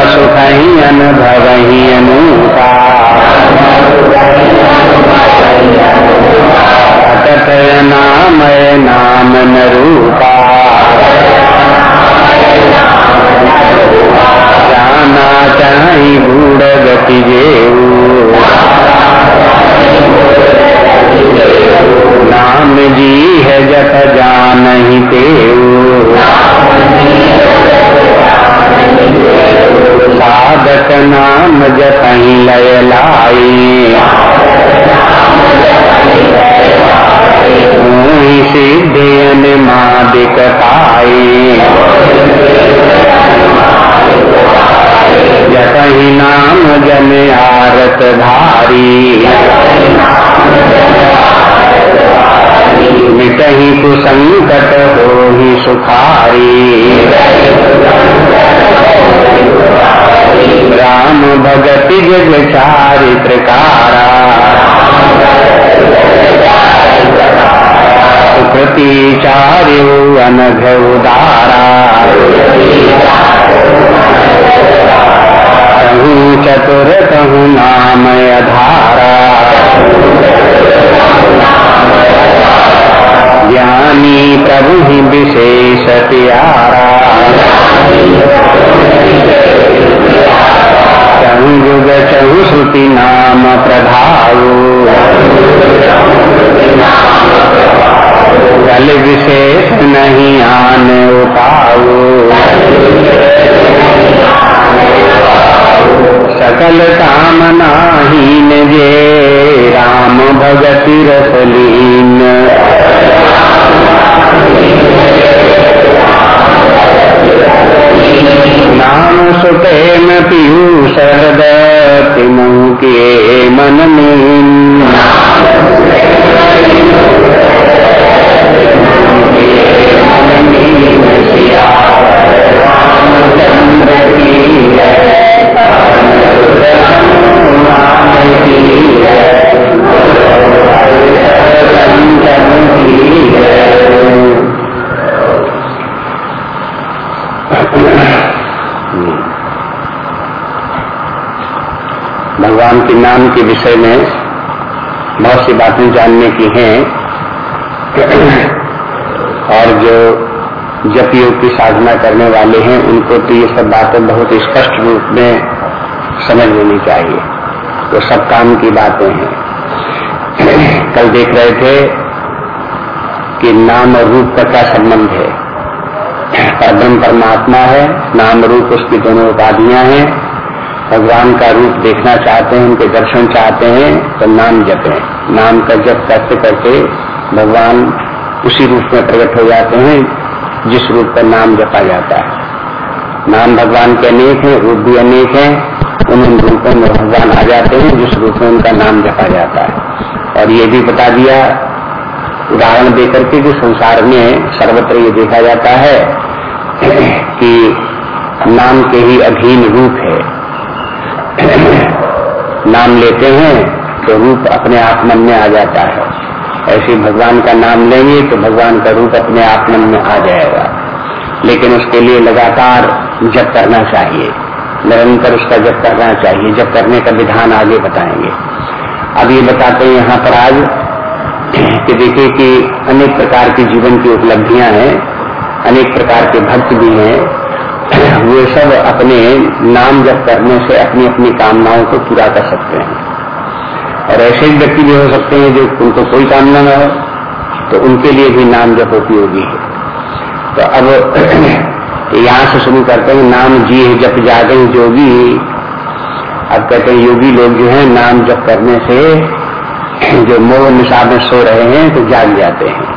सुख अनुभव ही अतत नामय नाम न रूपा जाना चाही बूढ़ गति जेऊ। नाम जी है जप जान ही तेऊ। साधक नाम जप ही लय लाई सिद्धियन मादिक पाई। जतही नाम जन आरत धारी। उदारा कहूँ चतुर कहूँ नाम अधारा ज्ञानी प्रभु ही विशेष प्यारा। संयुग चहु श्रुति नाम प्रभाऊ कल विशेष नहीं आन उपाऊ सकल कामना हीन जे, राम भगति रसलीन। नाम सुप्रेम पीयूष हृदय, तिमु के मन में नाम के विषय में बहुत सी बातें जानने की हैं। और जो जप योग की साधना करने वाले हैं, उनको तो ये सब बातें बहुत स्पष्ट रूप में समझ लेनी चाहिए। तो सब काम की बातें हैं। कल देख रहे थे कि नाम और रूप का क्या संबंध है। परब्रह्म परमात्मा है, नाम रूप उसकी दोनों उपाधियाँ हैं। भगवान का रूप देखना चाहते हैं, उनके दर्शन चाहते हैं तो नाम जपें। नाम का जप करते करते भगवान उसी रूप में प्रकट हो जाते हैं, जिस रूप का नाम जपा जाता है। नाम भगवान के अनेक हैं, रूप भी अनेक हैं, उन उन रूपों में भगवान आ जाते हैं, जिस रूप में उनका नाम जपा जाता है। और ये भी बता दिया, उदाहरण देकर के कि संसार में सर्वत्र ये देखा जाता है कि नाम के ही अधीन रूप है। नाम लेते हैं तो रूप अपने आप मन में आ जाता है। ऐसे भगवान का नाम लेंगे तो भगवान का रूप अपने आप मन में आ जाएगा। लेकिन उसके लिए लगातार जप करना चाहिए। निरंतर उसका जप करना चाहिए। जप करने का विधान आगे बताएँगे। अब ये बताते हैं यहाँ पर आज कि देखिए कि अनेक प्रकार की जीवन की उपलब्धियाँ हैं, अनेक प्रकार के भक्त भी हैं। वे सब अपने नाम जप करने से अपनी अपनी कामनाओं को पूरा कर सकते हैं। और ऐसे ही व्यक्ति भी हो सकते हैं जो उनको कोई कामना न हो तो उनके लिए भी नाम जप उपयोगी है। तो अब यहाँ से शुरू करते हैं, नाम जी जप जागे जोगी। अब कहते हैं, योगी लोग जो है, नाम जप करने से जो मोह निशा में सो रहे हैं तो जाग जाते हैं।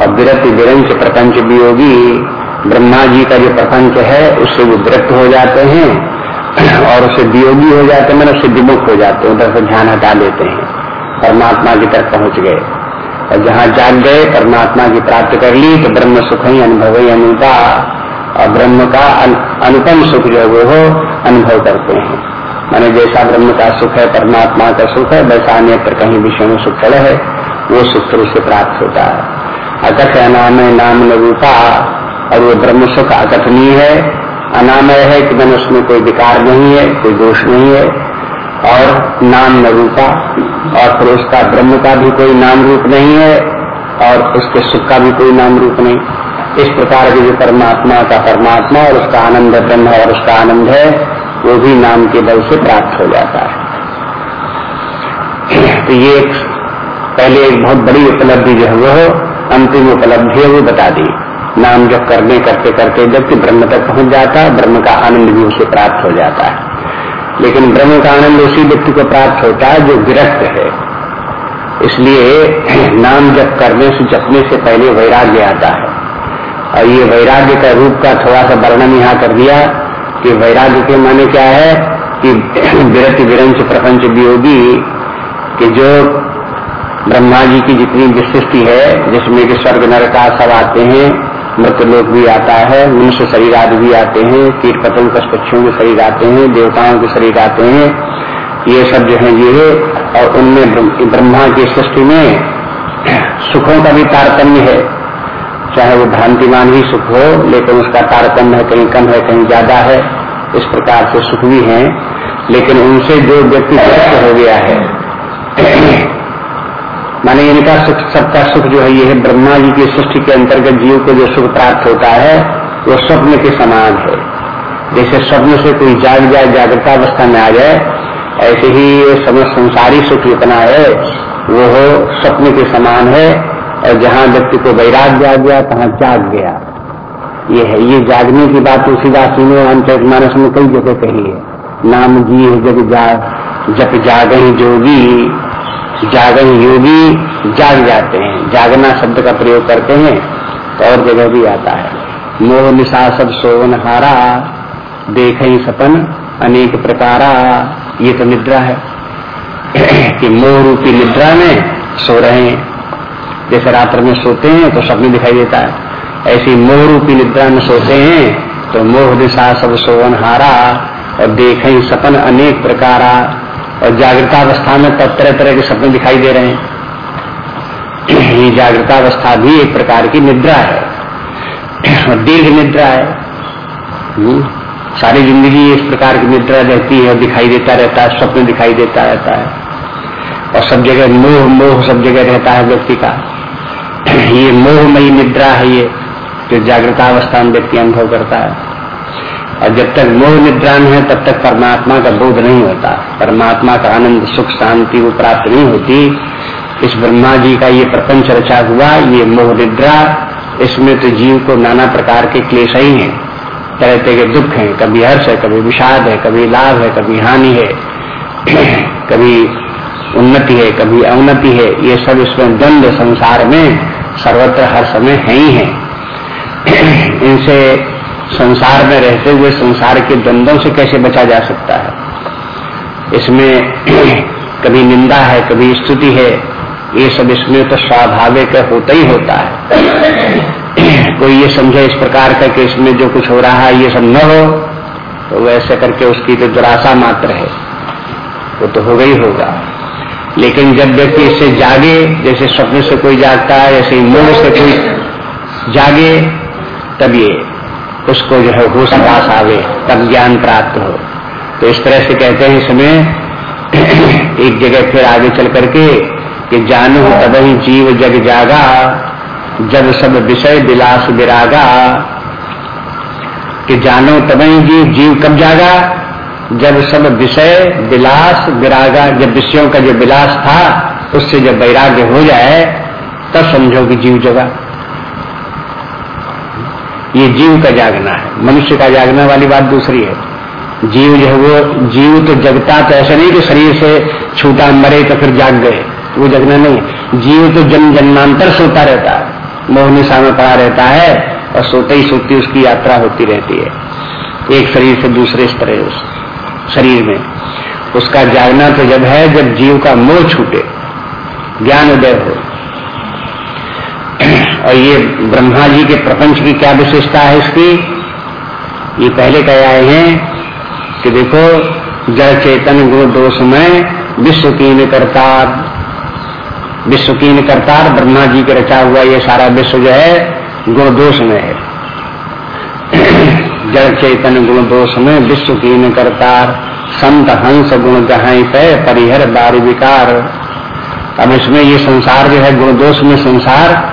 और विरत विरंच प्रपंच भी योगी। ब्रह्मा जी का जो प्रपंच है, उससे वो विरक्त हो जाते हैं और उससे वियोगी हो जाते हैं मतलब उससे विमुख हो जाते हैं, उधर से ध्यान हटा लेते हैं। परमात्मा की तरफ़ पहुँच गए। और जहाँ जाग गए, परमात्मा की प्राप्त कर ली तो ब्रह्म सुख ही अनुभव ही अनुता और ब्रह्म का अनुपम सुख जो है, वो अनुभव करते हैं। माने जैसा ब्रह्म का सुख है, परमात्मा का सुख है, वैसा अन्यत्र कहीं विषय में सुख है, वो सुख उसे प्राप्त होता है। अकथ अनामय नाम रूपा। और वो ब्रह्म सुख अकथनीय है। अनामय है कि मैंने उसमें कोई विकार नहीं है, कोई दोष नहीं है। और नाम न रूपा। और फिर उसका ब्रह्म का भी कोई नाम रूप नहीं है और उसके सुख का भी कोई नाम रूप नहीं। इस प्रकार के जो परमात्मा का परमात्मा और उसका आनंद ब्रह्म और उसका आनंद है, वो भी नाम के बल से प्राप्त हो जाता है। तो ये एक पहले एक बहुत बड़ी उपलब्धि जो है वो अंतिम उपलब्धि है, वो बता दी। नाम जब करने, करते करते व्यक्ति ब्रह्म तक पहुँच जाता है, ब्रह्म का आनंद भी उसे प्राप्त हो जाता है। लेकिन ब्रह्म का आनंद उसी व्यक्ति को प्राप्त होता है जो विरक्त है। इसलिए नाम जप करने से, जपने से पहले वैराग्य आता है। और ये वैराग्य का रूप का थोड़ा सा वर्णन यहाँ कर दिया कि वैराग्य के माने क्या है कि विरत विरंश प्रपंच वियोगी कि जो ब्रह्मा जी की जितनी विशिष्टि है, जिसमें कि स्वर्ग नरका सब आते हैं मृत लोग भी आता है, मनुष्य शरीर आदि भी आते हैं, कीट पतंग पक्षियों के शरीर आते हैं, देवताओं के शरीर आते हैं, ये सब जो है ये, और उनमें ब्रह्मा की सृष्टि में सुखों का भी तारतम्य है। चाहे वो भ्रांतिमान ही सुख हो, लेकिन उसका तारतम्य है, कहीं कम है, कहीं ज़्यादा है, इस प्रकार से सुख भी है, लेकिन उनसे जो व्यक्ति ग्रस्त हो गया है। माने इनका सुख, सबका सुख जो है, ये ब्रह्मा जी की सृष्टि के अंतर्गत जीव को जो सुख प्राप्त होता है, वो स्वप्न के समान है। जैसे स्वप्न से कोई जाग जाए, जागृता अवस्था में आ जाए, ऐसे ही समझ संसारी सुख जितना है, वो हो स्वप्न के समान है, और जहाँ व्यक्ति को वैराग आ गया, तहाँ जाग गया। ये है, ये जागने की बात तुलसीदास जी ने अंतरिक मानस में कई जगह कही है। नाम जी जब जाग जब जाग जोगी जागन योगी जाग जाते हैं। जागना शब्द का प्रयोग करते हैं तो और जगह भी आता है। मोह निशा सब सोवन हारा, देख सपन अनेक प्रकारा, ये तो निद्रा है। कि मोह रूपी निद्रा में सो रहे हैं। जैसे रात्र में सोते हैं तो सपने दिखाई देता है। ऐसी मोह रूपी निद्रा में सोते हैं तो मोह दिशा सब सोवन हारा, और देखें सपन अनेक प्रकारा और जागृतावस्था में तब तरह तरह के सपने दिखाई दे रहे हैं। ये जागृतावस्था भी एक प्रकार की निद्रा है। और दीर्घ निद्रा है। हम्म। सारी ज़िंदगी इस प्रकार की निद्रा रहती है और दिखाई देता रहता है, स्वप्न दिखाई देता रहता है। और सब जगह मोह मोह सब जगह रहता है व्यक्ति का। ये मोहमयी निद्रा है ये, जो जागृतावस्था में व्यक्ति अनुभव करता है। और जब तक मोह निद्रा में है, तब तक परमात्मा का बोध नहीं होता। परमात्मा का आनंद, सुख, शांति वो प्राप्त नहीं होती। इस ब्रह्मा जी का ये प्रपंच रचा हुआ, ये मोह निद्रा, इसमें तो जीव को नाना प्रकार के क्लेश ही हैं। तरह तरह के दुख हैं। कभी हर्ष है, कभी विषाद है, कभी लाभ है, कभी हानि है, कभी उन्नति है, कभी अवनति है। ये सब इसमें द्वंद संसार में सर्वत्र हर समय है ही है। इनसे संसार में रहते हुए संसार के द्वंद्वों से कैसे बचा जा सकता है? इसमें कभी निंदा है, कभी स्तुति है, ये सब इसमें तो स्वाभाविक होता ही होता है। कोई ये समझे इस प्रकार का कि इसमें जो कुछ हो रहा है, ये सब न हो तो वैसे करके उसकी तो दुराशा मात्र है। वो तो होगा ही होगा। लेकिन जब व्यक्ति इससे जागे, जैसे स्वप्न से कोई जागता है ऐसे मूल से कोई जागे, तब ये उसको जो है होश आवास आवे, तब ज्ञान प्राप्त हो। तो इस तरह से कहते हैं इसमें, एक जगह फिर आगे चल करके कि जानू तब ही जीव जग जागा, जब सब विषय विलास विरागा। कि जानो तबई जी जीव कब जागा? जब सब विषय विलास विरागा, जब विषयों का जो विलास था, उससे जब वैराग्य हो जाए, तब समझो कि जीव जगा। ये जीव का जागना है। मनुष्य का जागना वाली बात दूसरी है। जीव जो है वो, जीव तो जगता तो ऐसा नहीं कि शरीर से छूटा, मरे तो फिर जाग गए। वो जगना नहीं जीव तो जन्म जन्मांतर सोता रहता है। मोहनिशा में पड़ा रहता है और सोते ही सोती उसकी यात्रा होती रहती है। एक शरीर से दूसरे तरह उस शरीर में। उसका जागना तो जब है, जब जीव का मोह छूटे, ज्ञान उदय हो। और ये ब्रह्मा जी के प्रपंच की क्या विशेषता है इसकी? ये पहले कह आए हैं कि देखो, जड़ चेतन गुण दोष में विश्व कीन करतार। विश्व कीन करतार ब्रह्मा जी के रचा हुआ ये सारा विश्व जो है, गुण दोष में है। जड़ चेतन गुण दोष में विश्व कीन करतार। संत हंस गुण जहाँ परिहर बार विकार। अब इसमें ये संसार जो है, गुण दोष में संसार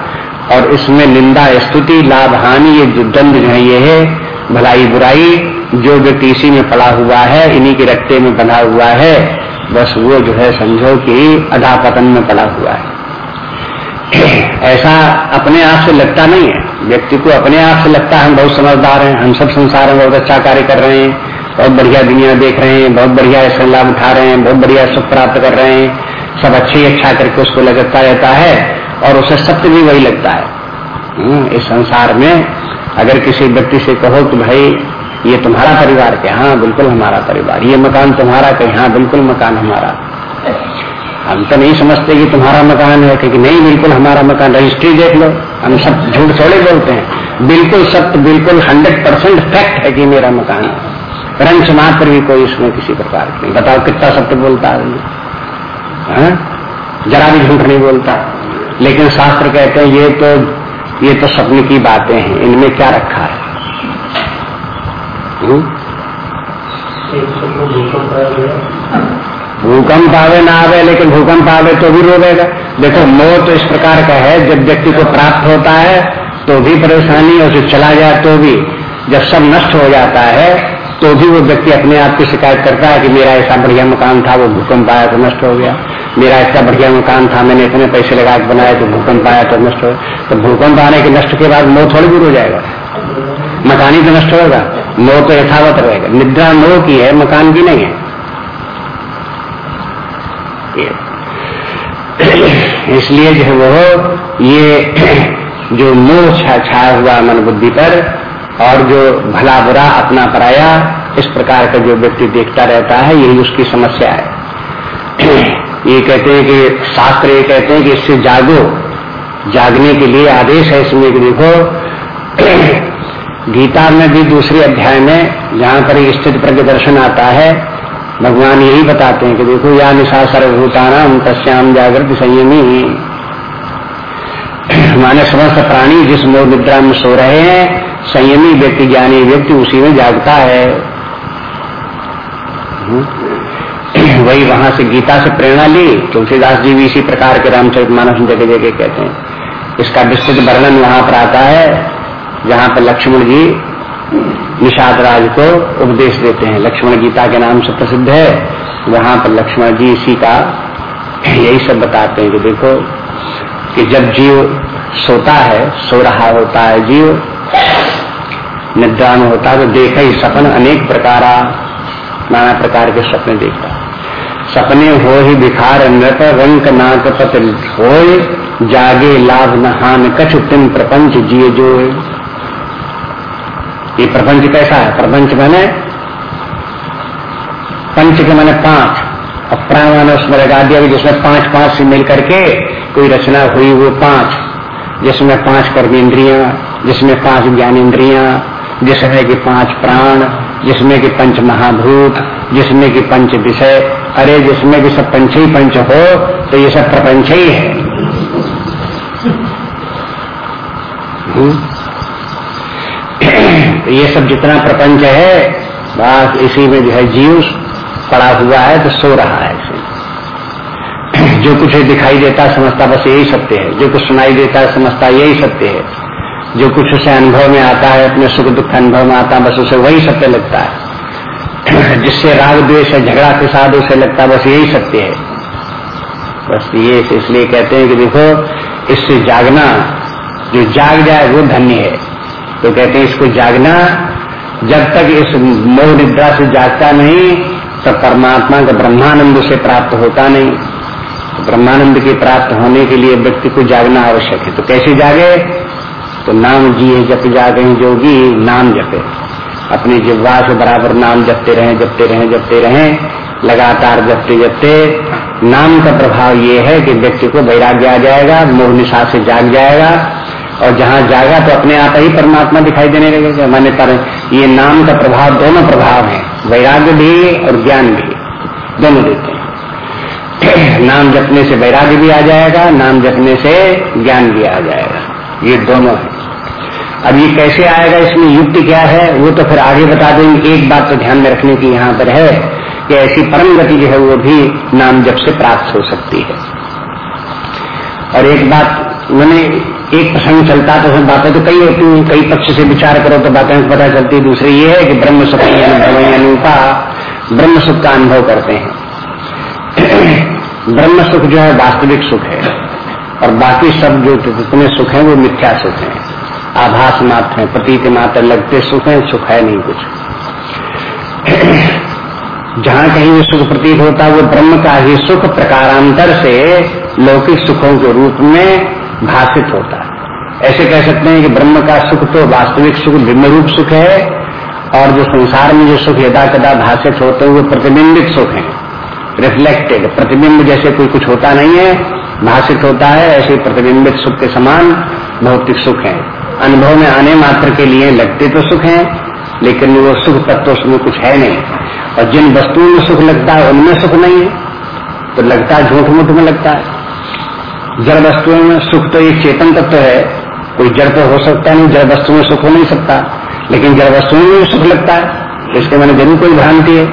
और इसमें निंदा, स्तुति, लाभ, हानि, ये जो जो है, ये है भलाई बुराई, जो व्यक्ति इसी में पड़ा हुआ है, इन्हीं के रट्टे में बना हुआ है, बस वो जो है समझो कि अधा पतन में पड़ा हुआ है। ऐसा अपने आप से लगता नहीं है। व्यक्ति को अपने आप से लगता है, हम बहुत समझदार हैं, हम सब संसार में बहुत अच्छा कार्य कर रहे हैं, बहुत बढ़िया दुनिया देख रहे हैं, बहुत बढ़िया ऐसे लाभ उठा रहे हैं, बहुत बढ़िया सुख प्राप्त कर रहे हैं, सब अच्छे ही अच्छा करके उसको लगता रहता है। और उसे सत्य भी वही लगता है। हम्म, इस संसार में अगर किसी व्यक्ति से कहो कि भाई ये तुम्हारा परिवार क्या हाँ बिल्कुल हमारा परिवार। ये मकान तुम्हारा कहीं हाँ बिल्कुल मकान हमारा। हम तो नहीं समझते कि तुम्हारा मकान है क्योंकि नहीं बिल्कुल हमारा मकान। रजिस्ट्री देख लो हम सब झूठ थोड़े बोलते हैं। बिल्कुल सत्य बिल्कुल हंड्रेड परसेंट फैक्ट है कि मेरा मकान है। रंग समाज भी कोई इसमें किसी प्रकार की बताओ कितना सत्य बोलता है हाँ? जरा भी झूठ नहीं बोलता। लेकिन शास्त्र कहते हैं, ये तो ये तो सपने की बातें हैं, इनमें क्या रखा है? हम्म? भूकंप आवे ना आवे, लेकिन भूकंप आवे तो भी रोवेगा। देखो मोह तो इस प्रकार का है, जब व्यक्ति को प्राप्त होता है तो भी परेशानी, और चला जाए तो भी। जब सब नष्ट हो जाता है तो भी वो व्यक्ति अपने आप की शिकायत करता है कि मेरा ऐसा बढ़िया मकान था, वो भूकंप आया तो नष्ट हो गया। मेरा ऐसा बढ़िया मकान था, मैंने इतने पैसे लगा के बनाया तो भूकंप आया तो नष्ट हो तो भूकंप आने के नष्ट के बाद मोह थोड़ी दूर हो जाएगा। मकान ही तो नष्ट होगा। मोह तो यथावत रहेगा। निद्रा मोह की है, मकान की नहीं है। इसलिए जो है वो, ये जो मोह छाया हुआ मन बुद्धि पर और जो भला बुरा अपना पराया इस प्रकार का जो व्यक्ति देखता रहता है, यही उसकी समस्या है। ये कहते हैं कि शास्त्र ये कहते हैं कि इससे जागो। जागने के लिए आदेश है इसमें कि देखो, गीता में भी दूसरे अध्याय में जहाँ पर स्थित प्रज्ञ दर्शन आता है, भगवान यही बताते हैं कि देखो, या निशा सर्वभूतानाम तस्याम जागृत संयमी। माने समस्त प्राणी जिस मोह निद्रा में सो रहे हैं संयमी व्यक्ति, ज्ञानी व्यक्ति उसी में जागता है। हम्म। वही वहाँ से गीता से प्रेरणा ली। तुलसीदास जी भी इसी प्रकार के रामचरित मानस जगह जगह कहते हैं। इसका विस्तृत वर्णन वहाँ पर आता है, जहाँ पर लक्ष्मण जी निषाद राज को उपदेश देते हैं। लक्ष्मण गीता के नाम से प्रसिद्ध है। वहाँ पर लक्ष्मण जी इसी का यही सब बताते हैं कि देखो कि जब जीव सोता है, सो रहा होता है जीव निद्रा में होता तो देखा ही, सपन अनेक प्रकार, नाना प्रकार के सपने देखता सपने हो ही बिखार नृत रंक नाक पत हो जागे लाभ नहान कछ तिम प्रपंच जिये जो ये प्रपंच कैसा है? प्रपंच मैंने पंच के मैंने पाँच। और प्राण उसमें लगा दिया जिसमें पाँच पाँच से मिल करके कोई रचना हुई वो पाँच। जिसमें पाँच कर्मेंद्रिया जिसमें पाँच ज्ञान ज्ञानेन्द्रिया, जिसमें कि पाँच प्राण, जिसमें कि पंच महाभूत, जिसमें कि पंच विषय। अरे, जिसमें कि सब पंच ही पंच हो तो ये सब प्रपंच ही है। हम्म। तो ये सब जितना प्रपंच है बस इसी में जो है जीव पड़ा हुआ है तो सो रहा है जो कुछ दिखाई देता समझता बस यही सत्य है। जो कुछ सुनाई देता समझता यही सत्य है। जो कुछ उसे अनुभव में आता है, अपने सुख दुख अनुभव में आता है, बस उसे वही सत्य लगता है। जिससे राग, द्वेष है झगड़ा के साथ उसे लगता है, बस यही सत्य है। बस ये इसलिए कहते हैं कि देखो, इससे जागना, जो जाग जाए वो धन्य है। तो कहते हैं, इसको जागना, जब तक इस मोह निद्रा से जागता नहीं तो परमात्मा का ब्रह्मानंद से प्राप्त होता नहीं। तो ब्रह्मानंद के प्राप्त होने के लिए व्यक्ति को जागना आवश्यक है। तो कैसे जागे? तो नाम जिए जप जा जागे जोगी, नाम जपे। अपनी जिब्वा से बराबर नाम जपते रहे जपते रहे जपते रहे, लगातार जपते जपते। नाम का प्रभाव ये है कि व्यक्ति को वैराग्य आ जाएगा, मोह निशा से जाग जाएगा, और जहाँ जागा तो अपने आप ही परमात्मा दिखाई देने लगेगा। माने पर ये नाम का प्रभाव दोनों प्रभाव है, वैराग्य भी और ज्ञान भी। दोनों देते हैं। नाम जपने से वैराग्य भी आ जाएगा, नाम जपने से ज्ञान भी आ जाएगा। ये दोनों है। अब ये कैसे आएगा इसमें युक्ति क्या है, वो तो फिर आगे बता देंगे। एक बात तो ध्यान में रखने की यहाँ पर है कि ऐसी परम गति जो है वो भी नाम जब से प्राप्त हो सकती है। और एक बात, मैंने एक प्रसंग चलता तो उसमें बातें तो कई होती हैं, कई पक्ष से विचार करो तो बातें पता चलती दूसरी ये है कि ब्रह्म सुख अनुपा ब्रह्म सुख का अनुभव करते हैं। ब्रह्म सुख जो है वास्तविक सुख है, और बाकी सब जो जितने सुख है वो मिथ्या सुख है। आभास मात्र है, प्रतीत मात्र, लगते सुख है सुख है नहीं कुछ। जहाँ कहीं वो सुख प्रतीत होता है वो ब्रह्म का ही सुख प्रकारांतर से लौकिक सुखों के रूप में भाषित होता है। ऐसे कह सकते हैं कि ब्रह्म का सुख तो वास्तविक सुख, भिन्न रूप सुख है, और जो संसार में जो सुख यदा कदा भाषित होते हैं, वो प्रतिबिंबित सुख है। रिफ्लेक्टेड प्रतिबिंब जैसे कोई कुछ होता नहीं है, भाषित होता है, ऐसे प्रतिबिंबित सुख के समान भौतिक सुख है। अनुभव में आने मात्र के लिए लगते तो सुख है, लेकिन वो सुख तत्व तो उसमें कुछ है नहीं। और जिन वस्तुओं में सुख लगता है, उनमें सुख नहीं है। तो लगता है झूठ मूठ में लगता है। जड़ वस्तुओं में सुख तो एक चेतन तत्व है। कोई जड़ तो हो सकता नहीं, जड़ वस्तु में सुख हो नहीं सकता। लेकिन जड़ वस्तुओं में भी सुख लगता है इसके मैंने ज़रूर कोई भ्रांति है।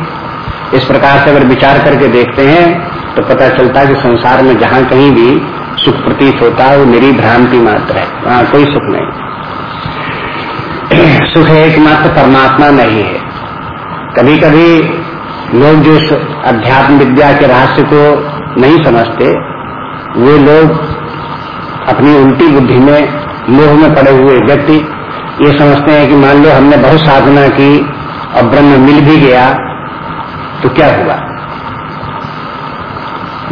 इस प्रकार से अगर विचार करके देखते हैं तो पता चलता है कि संसार में जहाँ कहीं भी सुख प्रतीत होता है, वो मेरी भ्रांति मात्र है। वहाँ कोई सुख नहीं। सुख एकमात्र परमात्मा में ही। है कभी कभी लोग जो इस अध्यात्म विद्या के रहस्य को नहीं समझते, वे लोग अपनी उल्टी बुद्धि में, मोह में पड़े हुए व्यक्ति ये समझते हैं कि मान लो हमने बहुत साधना की और ब्रह्म मिल भी गया तो क्या हुआ?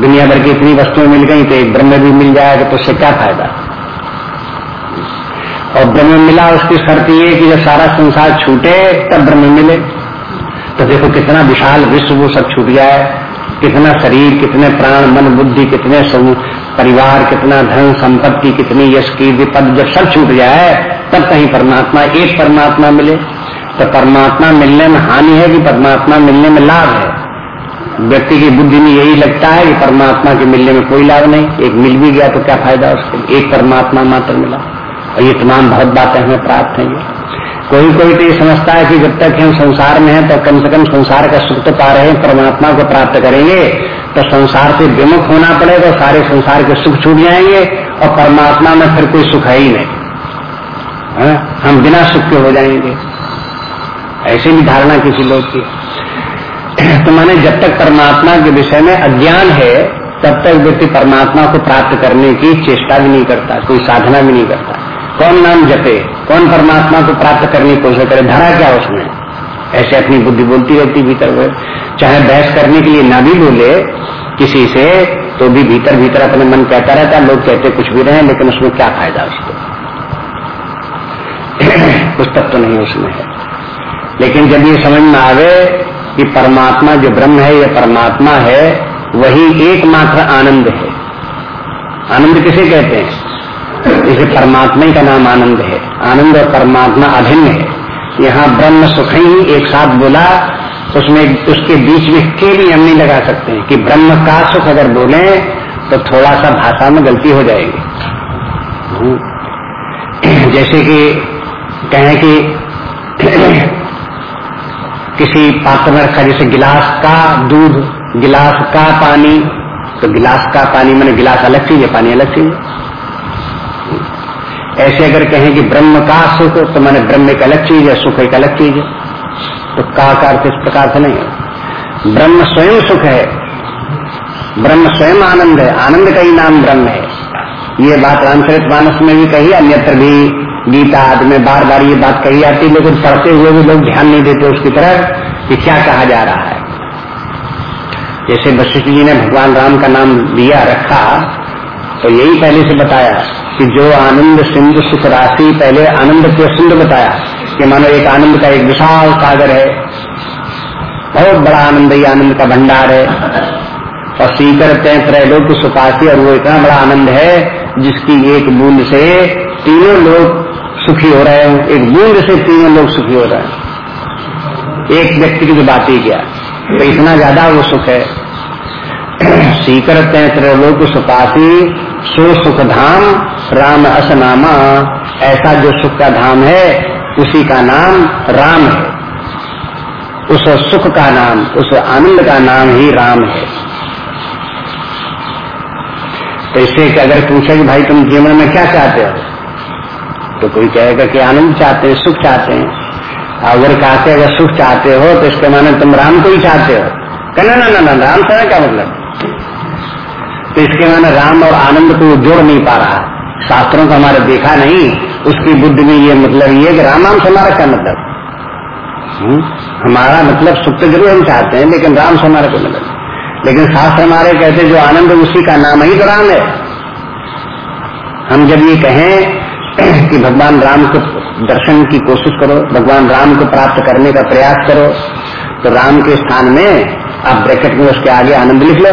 दुनिया भर की इतनी वस्तुएँ मिल गई तो एक ब्रह्म भी मिल जाएगा तो उससे क्या फ़ायदा? और ब्रह्म मिला, उसकी शर्त ये कि जब सारा संसार छूटे, तब ब्रह्म मिले। तो देखो कितना विशाल विश्व वो सब छूट जाए कितना शरीर, कितने प्राण, मन, बुद्धि, कितने परिवार, कितना धन, संपत्ति, कितनी यश की विपद जब सब छूट जाए तब कहीं परमात्मा, एक परमात्मा मिले। तो परमात्मा मिलने में हानि है कि परमात्मा मिलने में लाभ है? व्यक्ति की बुद्धि में यही लगता है कि परमात्मा के मिलने में कोई लाभ नहीं। एक मिल भी गया तो क्या फ़ायदा उसको? एक परमात्मा मात्र मिला। और ये तमाम बहुत बातें हमें प्राप्त हैं कोई कोई तो ये समझता है कि जब तक हम संसार में हैं तो कम से कम संसार का सुख तो पा रहे हैं, परमात्मा को प्राप्त करेंगे तो संसार से विमुख होना पड़ेगा तो सारे संसार के सुख छूट जाएँगे, और परमात्मा में फिर कोई सुख है ही नहीं। है? हम बिना सुख के हो जाएँगे। ऐसी भी धारणा किसी लोग की तो माने जब तक परमात्मा के विषय में अज्ञान है, तब तक व्यक्ति परमात्मा को प्राप्त करने की चेष्टा भी नहीं करता, कोई साधना भी नहीं करता। कौन नाम जपे, कौन परमात्मा को प्राप्त करने की कोशिश करे, धरा क्या उसमें? ऐसे अपनी बुद्धि बोलती रहती भीतर वो चाहे बहस करने के लिए ना भी बोले किसी से तो भी भीतर भीतर अपने मन कहता रहता, लोग कहते कुछ भी रहे, लेकिन उसमें क्या फ़ायदा उसको? कुछ तत्व तो नहीं उसमें। है लेकिन जब ये समझ में आवे कि परमात्मा जो ब्रह्म है, ये परमात्मा है, वही एकमात्र आनंद है। आनंद किसे कहते हैं? इसे परमात्मा ही का नाम आनंद है। आनंद और परमात्मा अभिन्न है। यहाँ ब्रह्म सुख ही एक साथ बोला, उसमें, उसके बीच में के भी हम नहीं लगा सकते हैं कि ब्रह्म का सुख अगर बोले तो थोड़ा सा भाषा में गलती हो जाएगी। हम्म। जैसे कि कहें कि किसी पात्र में रखा जैसे गिलास का दूध, गिलास का पानी तो गिलास का पानी, मैंने गिलास अलग चीज़ है पानी अलग चीज़ है ऐसे अगर कहें कि ब्रह्म का सुख तो मैंने ब्रह्म एक अलग चीज़ है, सुख एक अलग चीज़ है। तो का अर्थ इस प्रकार से नहीं है। ब्रह्म स्वयं सुख है। ब्रह्म स्वयं आनंद है। आनंद का ही नाम ब्रह्म है। ये बात रामचरित मानस में भी कही, अन्यत्र भी गीता आदि में बार बार ये बात कही जाती लेकिन पढ़ते हुए भी लोग ध्यान नहीं देते उसकी तरफ़ कि क्या कहा जा रहा है। जैसे वशिष्ठ जी ने भगवान राम का नाम दिया, रखा तो यही पहले से बताया। कि जो आनंद सिंधु सुख राशि पहले आनंद के सिंधु बताया, कि मानो एक आनंद का एक विशाल सागर है, बहुत बड़ा आनंद ही आनंद का भंडार है। और सीकर तय त्रैलोक सुपासी और वो इतना बड़ा आनंद है, जिसकी एक बूंद से तीनों लोग सुखी हो रहे हैं। एक बूंद से तीनों लोग सुखी हो रहे हैं। एक व्यक्ति की जो बात ही क्या? तो इतना ज़्यादा वो सुख है। सीकर तय त्रैलोक सुपासी सो सुख धाम राम असनामा। ऐसा जो सुख का धाम है, उसी का नाम राम है। उस सुख का नाम, उस आनंद का नाम ही राम है। तो इससे अगर पूछे कि भाई तुम जीवन में क्या चाहते हो? तो कोई कहेगा कि आनंद चाहते हैं, सुख चाहते हैं। अगर कहते अगर सुख चाहते हो तो इसके माने तुम राम को ही चाहते हो। कहना, ना ना ना, राम से क्या मतलब? तो इसके माने राम और आनंद को जोड़ नहीं पा रहा। शास्त्रों को हमारे देखा नहीं, उसकी बुद्धि में ये मतलब ये कि राम नाम हमारा क्या मतलब? हम्म? हमारा मतलब सुख तो ज़रूर हम चाहते हैं, लेकिन राम से हमारा कोई मतलब? लेकिन शास्त्र हमारे कहते जो आनंद उसी का नाम ही तो राम है। हम जब ये कहें कि भगवान राम को दर्शन की कोशिश करो, भगवान राम को प्राप्त करने का प्रयास करो तो राम के स्थान में आप ब्रैकेट में उसके आगे आनंद लिख लो।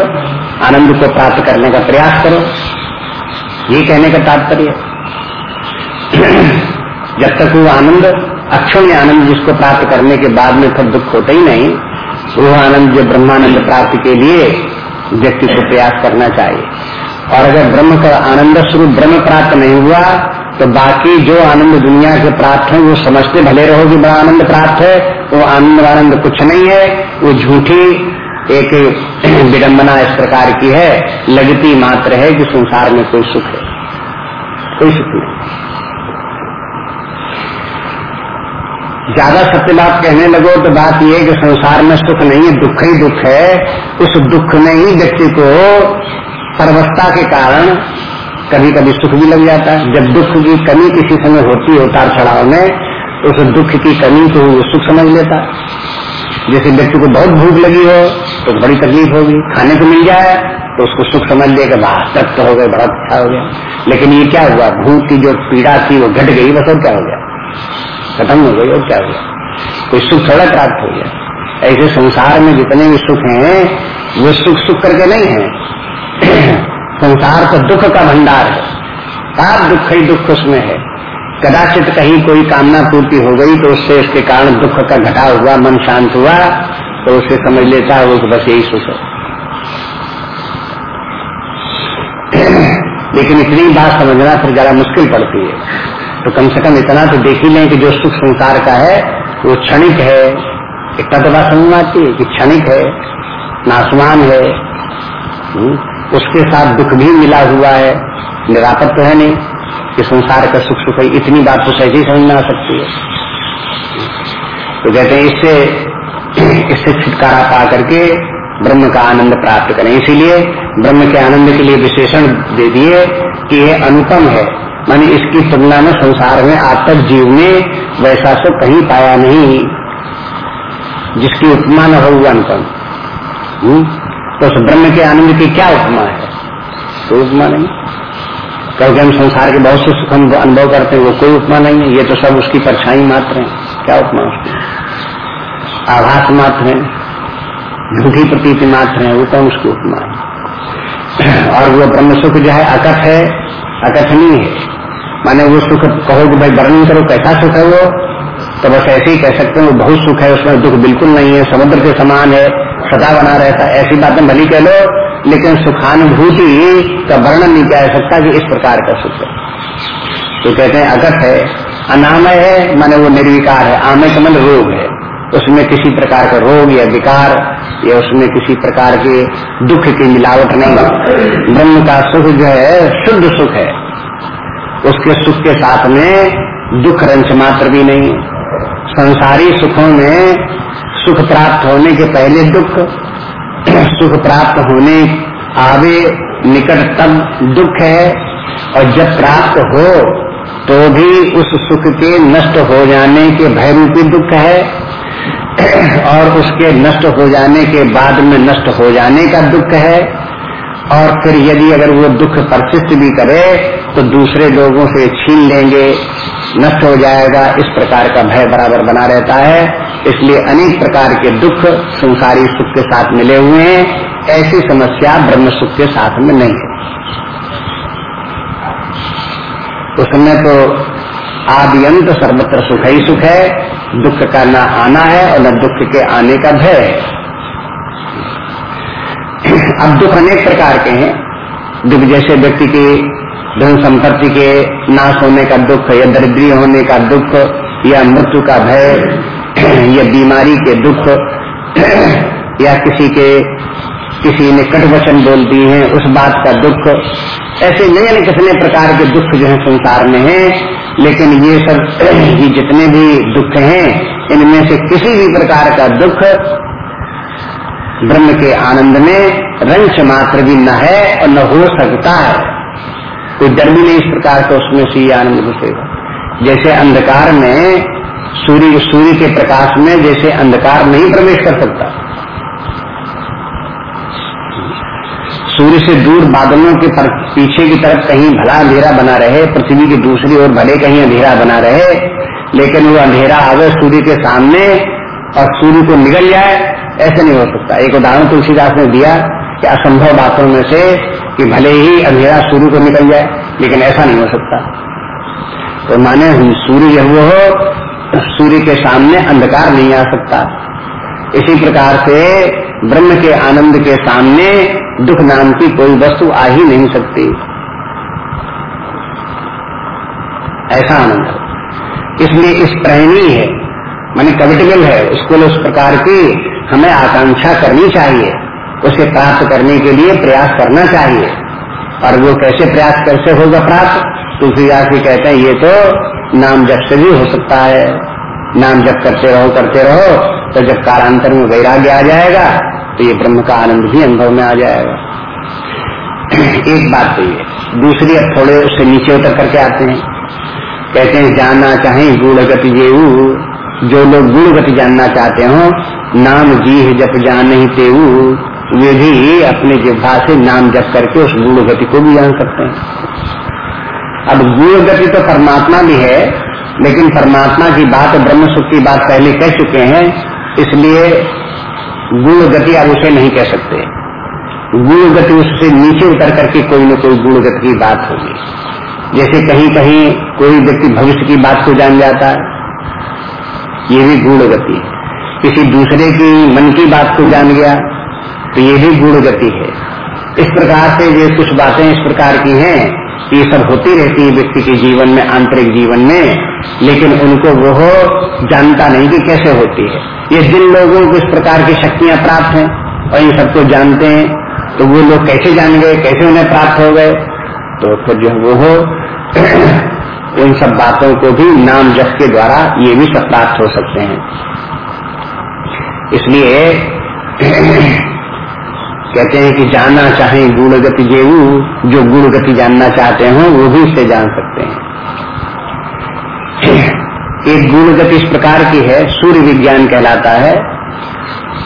आनंद को प्राप्त करने का प्रयास करो। ये कहने का तात्पर्य जब तक वो आनंद अक्षुण आनंद जिसको प्राप्त करने के बाद में फिर दुख होता ही नहीं, वो आनंद जो ब्रह्मानंद प्राप्ति के लिए व्यक्ति को प्रयास करना चाहिए। और अगर ब्रह्म का आनंद स्वरूप ब्रह्म प्राप्त नहीं हुआ तो बाकी जो आनंद दुनिया के प्राप्त है, वो समझते भले रहो कि बड़ा आनंद प्राप्त है, वो आनंद आनंद कुछ नहीं है, वो झूठी एक विडंबना इस प्रकार की है, लगती मात्र है कि संसार में कोई सुख है। कोई सुख नहीं। ज़्यादा सत्य बात कहने लगो तो बात यह कि संसार में सुख नहीं है, दुख ही दुख है। उस दुख में ही व्यक्ति को सर्वस्था के कारण कभी कभी सुख भी लग जाता है। जब दुख की कमी किसी समय होती है उतार चढ़ाव में, उस दुख की कमी को सुख समझ लेता जैसे व्यक्ति को बहुत भूख लगी हो तो बड़ी तकलीफ़ होगी। खाने को मिल जाए तो उसको सुख समझ लेगा बाहर तृप्त हो गए, बड़ा अच्छा हो गया। लेकिन ये क्या हुआ? भूख की जो पीड़ा थी, वो घट गई, बस और क्या हो गया? खत्म हो गई, और क्या हो गया? कोई सुख थोड़ा प्राप्त हो गया। ऐसे संसार में जितने भी सुख हैं, वो सुख सुख करके नहीं है। संसार तो दुख का भंडार है। साफ़ दुख ही दुख उसमें है। कदाचित कहीं कोई कामना पूर्ति हो गई तो उससे इसके कारण दुख का घटा हुआ मन शांत हुआ तो उसे समझ लेता है वो तो बस यही सुख लेकिन इतनी बात समझना फिर जरा मुश्किल पड़ती है। तो कम से कम इतना तो देख ही लें कि जो सुख संसार का है वो क्षणिक है। इतना तो बात समझ में आती है कि क्षणिक है नासमान है। हम्म, उसके साथ दुख भी मिला हुआ है निरापद तो है नहीं। कि संसार का सुख सुख है इतनी बात तो ही समझ में आ सकती है। तो कहते हैं, इससे इससे छुटकारा पा करके ब्रह्म का आनंद प्राप्त करें। इसीलिए ब्रह्म के आनंद के लिए विशेषण दे दिए कि यह अनुपम है। मानी इसकी तुलना में संसार में आज तक जीव ने वैसा सुख कहीं पाया नहीं, जिसकी उपमा न हो अनुपम। हम्म? तो ब्रह्म के आनंद की क्या उपमा है? कोई उपमा नहीं। क्योंकि हम संसार के बहुत से सुख हम अनुभव करते हैं, वो कोई उपमा नहीं है। ये तो सब उसकी परछाई मात्र है। क्या उपमा उसकी? आभास मात्र है। झूठी प्रतीति मात्र है। वो कौन उसकी उपमा है? और वो ब्रह्म सुख जो है, अकथ है, अकथनीय है। माने वो सुख कहो कि भाई वर्णन करो, कैसा सुख है वो? तो बस ऐसे ही कह सकते हैं, वो बहुत सुख है, उसमें दुख बिल्कुल नहीं है, समुद्र के समान है, सदा बना रहता है। ऐसी बातें भली कह लो लेकिन सुखानुभूति का वर्णन नहीं किया जा सकता कि इस प्रकार का सुख है। तो कहते हैं, अगत है, अनामय है, माने वो निर्विकार है आमय का मन रोग है। उसमें किसी प्रकार का रोग या विकार या उसमें किसी प्रकार के दुख की मिलावट नहीं ब्रह्म का सुख जो है, शुद्ध सुख है। उसके सुख के साथ में दुख रंच मात्र भी नहीं। संसारी सुखों में सुख प्राप्त होने के पहले दुख सुख प्राप्त होने आवे निकट तब दुख है, और जब प्राप्त हो तो भी उस सुख के नष्ट हो जाने के भय रूपी दुख है, और उसके नष्ट हो जाने के बाद में नष्ट हो जाने का दुख है, और फिर यदि अगर वो दुख परसिस्ट भी करे तो दूसरे लोगों से छीन लेंगे नष्ट हो जाएगा, इस प्रकार का भय बराबर बना रहता है। इसलिए अनेक प्रकार के दुख संसारी सुख के साथ मिले हुए हैं। ऐसी समस्या ब्रह्म सुख के साथ में नहीं है। उसमें तो आदियंत सर्वत्र सुख ही सुख है। दुख का न आना है और न दुख के आने का भय है। अब दुख अनेक प्रकार के हैं। दुख जैसे व्यक्ति की धन संपत्ति के नाश होने का दुख, या दरिद्री होने का दुख, या मृत्यु का भय, या बीमारी के दुख, या किसी के, किसी ने कट वचन बोल दिए हैं, उस बात का दुख। ऐसे नए कितने प्रकार के दुख जो है संसार में हैं, लेकिन ये सब ये जितने भी दुख हैं, इनमें से किसी भी प्रकार का दुख ब्रह्म के आनंद में रंच मात्र भी न है और न हो सकता है। कोई डर भी नहीं इस प्रकार का उसमें से आनंद घुसेगा। जैसे अंधकार में सूर्य सूर्य के प्रकाश में जैसे अंधकार नहीं प्रवेश कर सकता। सूर्य से दूर बादलों के पीछे की तरफ़ कहीं भला अंधेरा बना रहे, पृथ्वी की दूसरी ओर भले कहीं अंधेरा बना रहे, लेकिन वो अंधेरा आवे सूर्य के सामने और सूर्य को निकल जाए, ऐसे नहीं हो सकता। एक उदाहरण तुलसीदास ने दिया कि असंभव बातों में से कि भले ही अंधेरा सूर्य को निकल जाए, लेकिन ऐसा नहीं हो सकता। तो माने सूर्य जब वो हो, सूर्य के सामने अंधकार नहीं आ सकता। इसी प्रकार से ब्रह्म के आनंद के सामने दुख नाम की कोई वस्तु आ ही नहीं सकती। ऐसा आनंद इसलिए इस प्रेमी है, माने कविटेबल है उसको उस प्रकार की हमें आकांक्षा करनी चाहिए। उसे प्राप्त करने के लिए प्रयास करना चाहिए। और वो कैसे प्रयास कैसे होगा प्राप्त? तुलसीदास जी कहते हैं, ये तो नाम जब से भी हो सकता है। नाम जब करते रहो करते रहो तो जब कालांतर में वैराग्य आ जाएगा तो ये ब्रह्म का आनंद भी अनुभव में आ जाएगा। एक बात तो ये। दूसरी, अब थोड़े उससे नीचे उतर करके आते हैं। कहते हैं, जानना चाहे गुण गति जेऊ। जो लोग गुण गति जानना चाहते हो, नाम जी जप जान ही तेऊ। वे भी अपने जिह्वा से नाम जप करके उस गुण गति को भी जान सकते हैं। अब गुण गति तो परमात्मा भी है, लेकिन परमात्मा की बात ब्रह्म सुख की बात पहले कह चुके हैं, इसलिए गुण गति आप उसे नहीं कह सकते। गुण गति उससे नीचे उतर करके कोई न कोई गुण गति की बात होगी। जैसे कहीं कहीं कोई व्यक्ति भविष्य की बात को जान जाता है, ये भी गुण गति किसी दूसरे की मन की बात को जान गया तो ये भी गुण गति है। इस प्रकार से ये कुछ बातें इस प्रकार की हैं ये सब होती रहती है व्यक्ति के जीवन में, आंतरिक जीवन में, लेकिन उनको वो जानता नहीं कि कैसे होती है। ये जिन लोगों को इस प्रकार की शक्तियाँ प्राप्त हैं और इन सबको जानते हैं तो वो लोग कैसे जान गए, कैसे उन्हें प्राप्त हो गए तो फिर जो वो हो इन सब बातों को भी नाम जप के द्वारा ये भी सब प्राप्त हो सकते हैं। इसलिए कहते हैं कि जानना चाहे गुण गति जेऊ जो गुण गति जानना चाहते हो वो भी इससे जान सकते हैं। एक गुण गति इस प्रकार की है सूर्य विज्ञान कहलाता है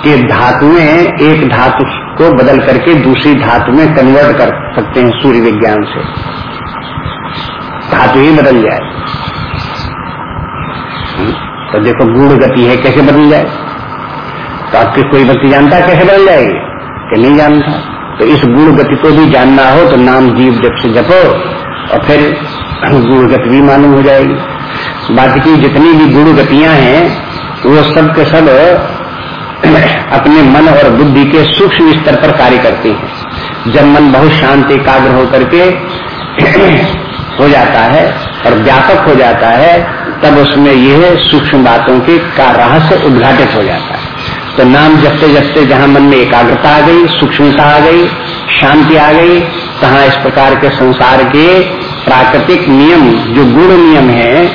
कि धातुएँ एक धातु को बदल करके दूसरी धातु में कन्वर्ट कर सकते हैं सूर्य विज्ञान से। धातु ही बदल जाए। हम्म, तो देखो गुण गति है कैसे बदल जाए? तो आपके कोई व्यक्ति जानता कैसे बदल जाएगी? कि नहीं जानता। तो इस गुण गति को भी जानना हो तो नाम जीव जब से जपो और फिर गुण गति भी मालूम हो जाएगी। बाकी की जितनी भी गुरु गतियाँ हैं, वो सब के सब अपने मन और बुद्धि के सूक्ष्म स्तर पर कार्य करती हैं। जब मन बहुत शांत, एकाग्र होकर के हो जाता है और व्यापक हो जाता है, तब उसमें यह सूक्ष्म बातों के का रहस्य उद्घाटित हो जाता है। तो नाम जपते जपते जहाँ मन में एकाग्रता आ गई, सूक्ष्मता आ गई, शांति आ गई, तहां इस प्रकार के संसार के प्राकृतिक नियम, जो गुण नियम है,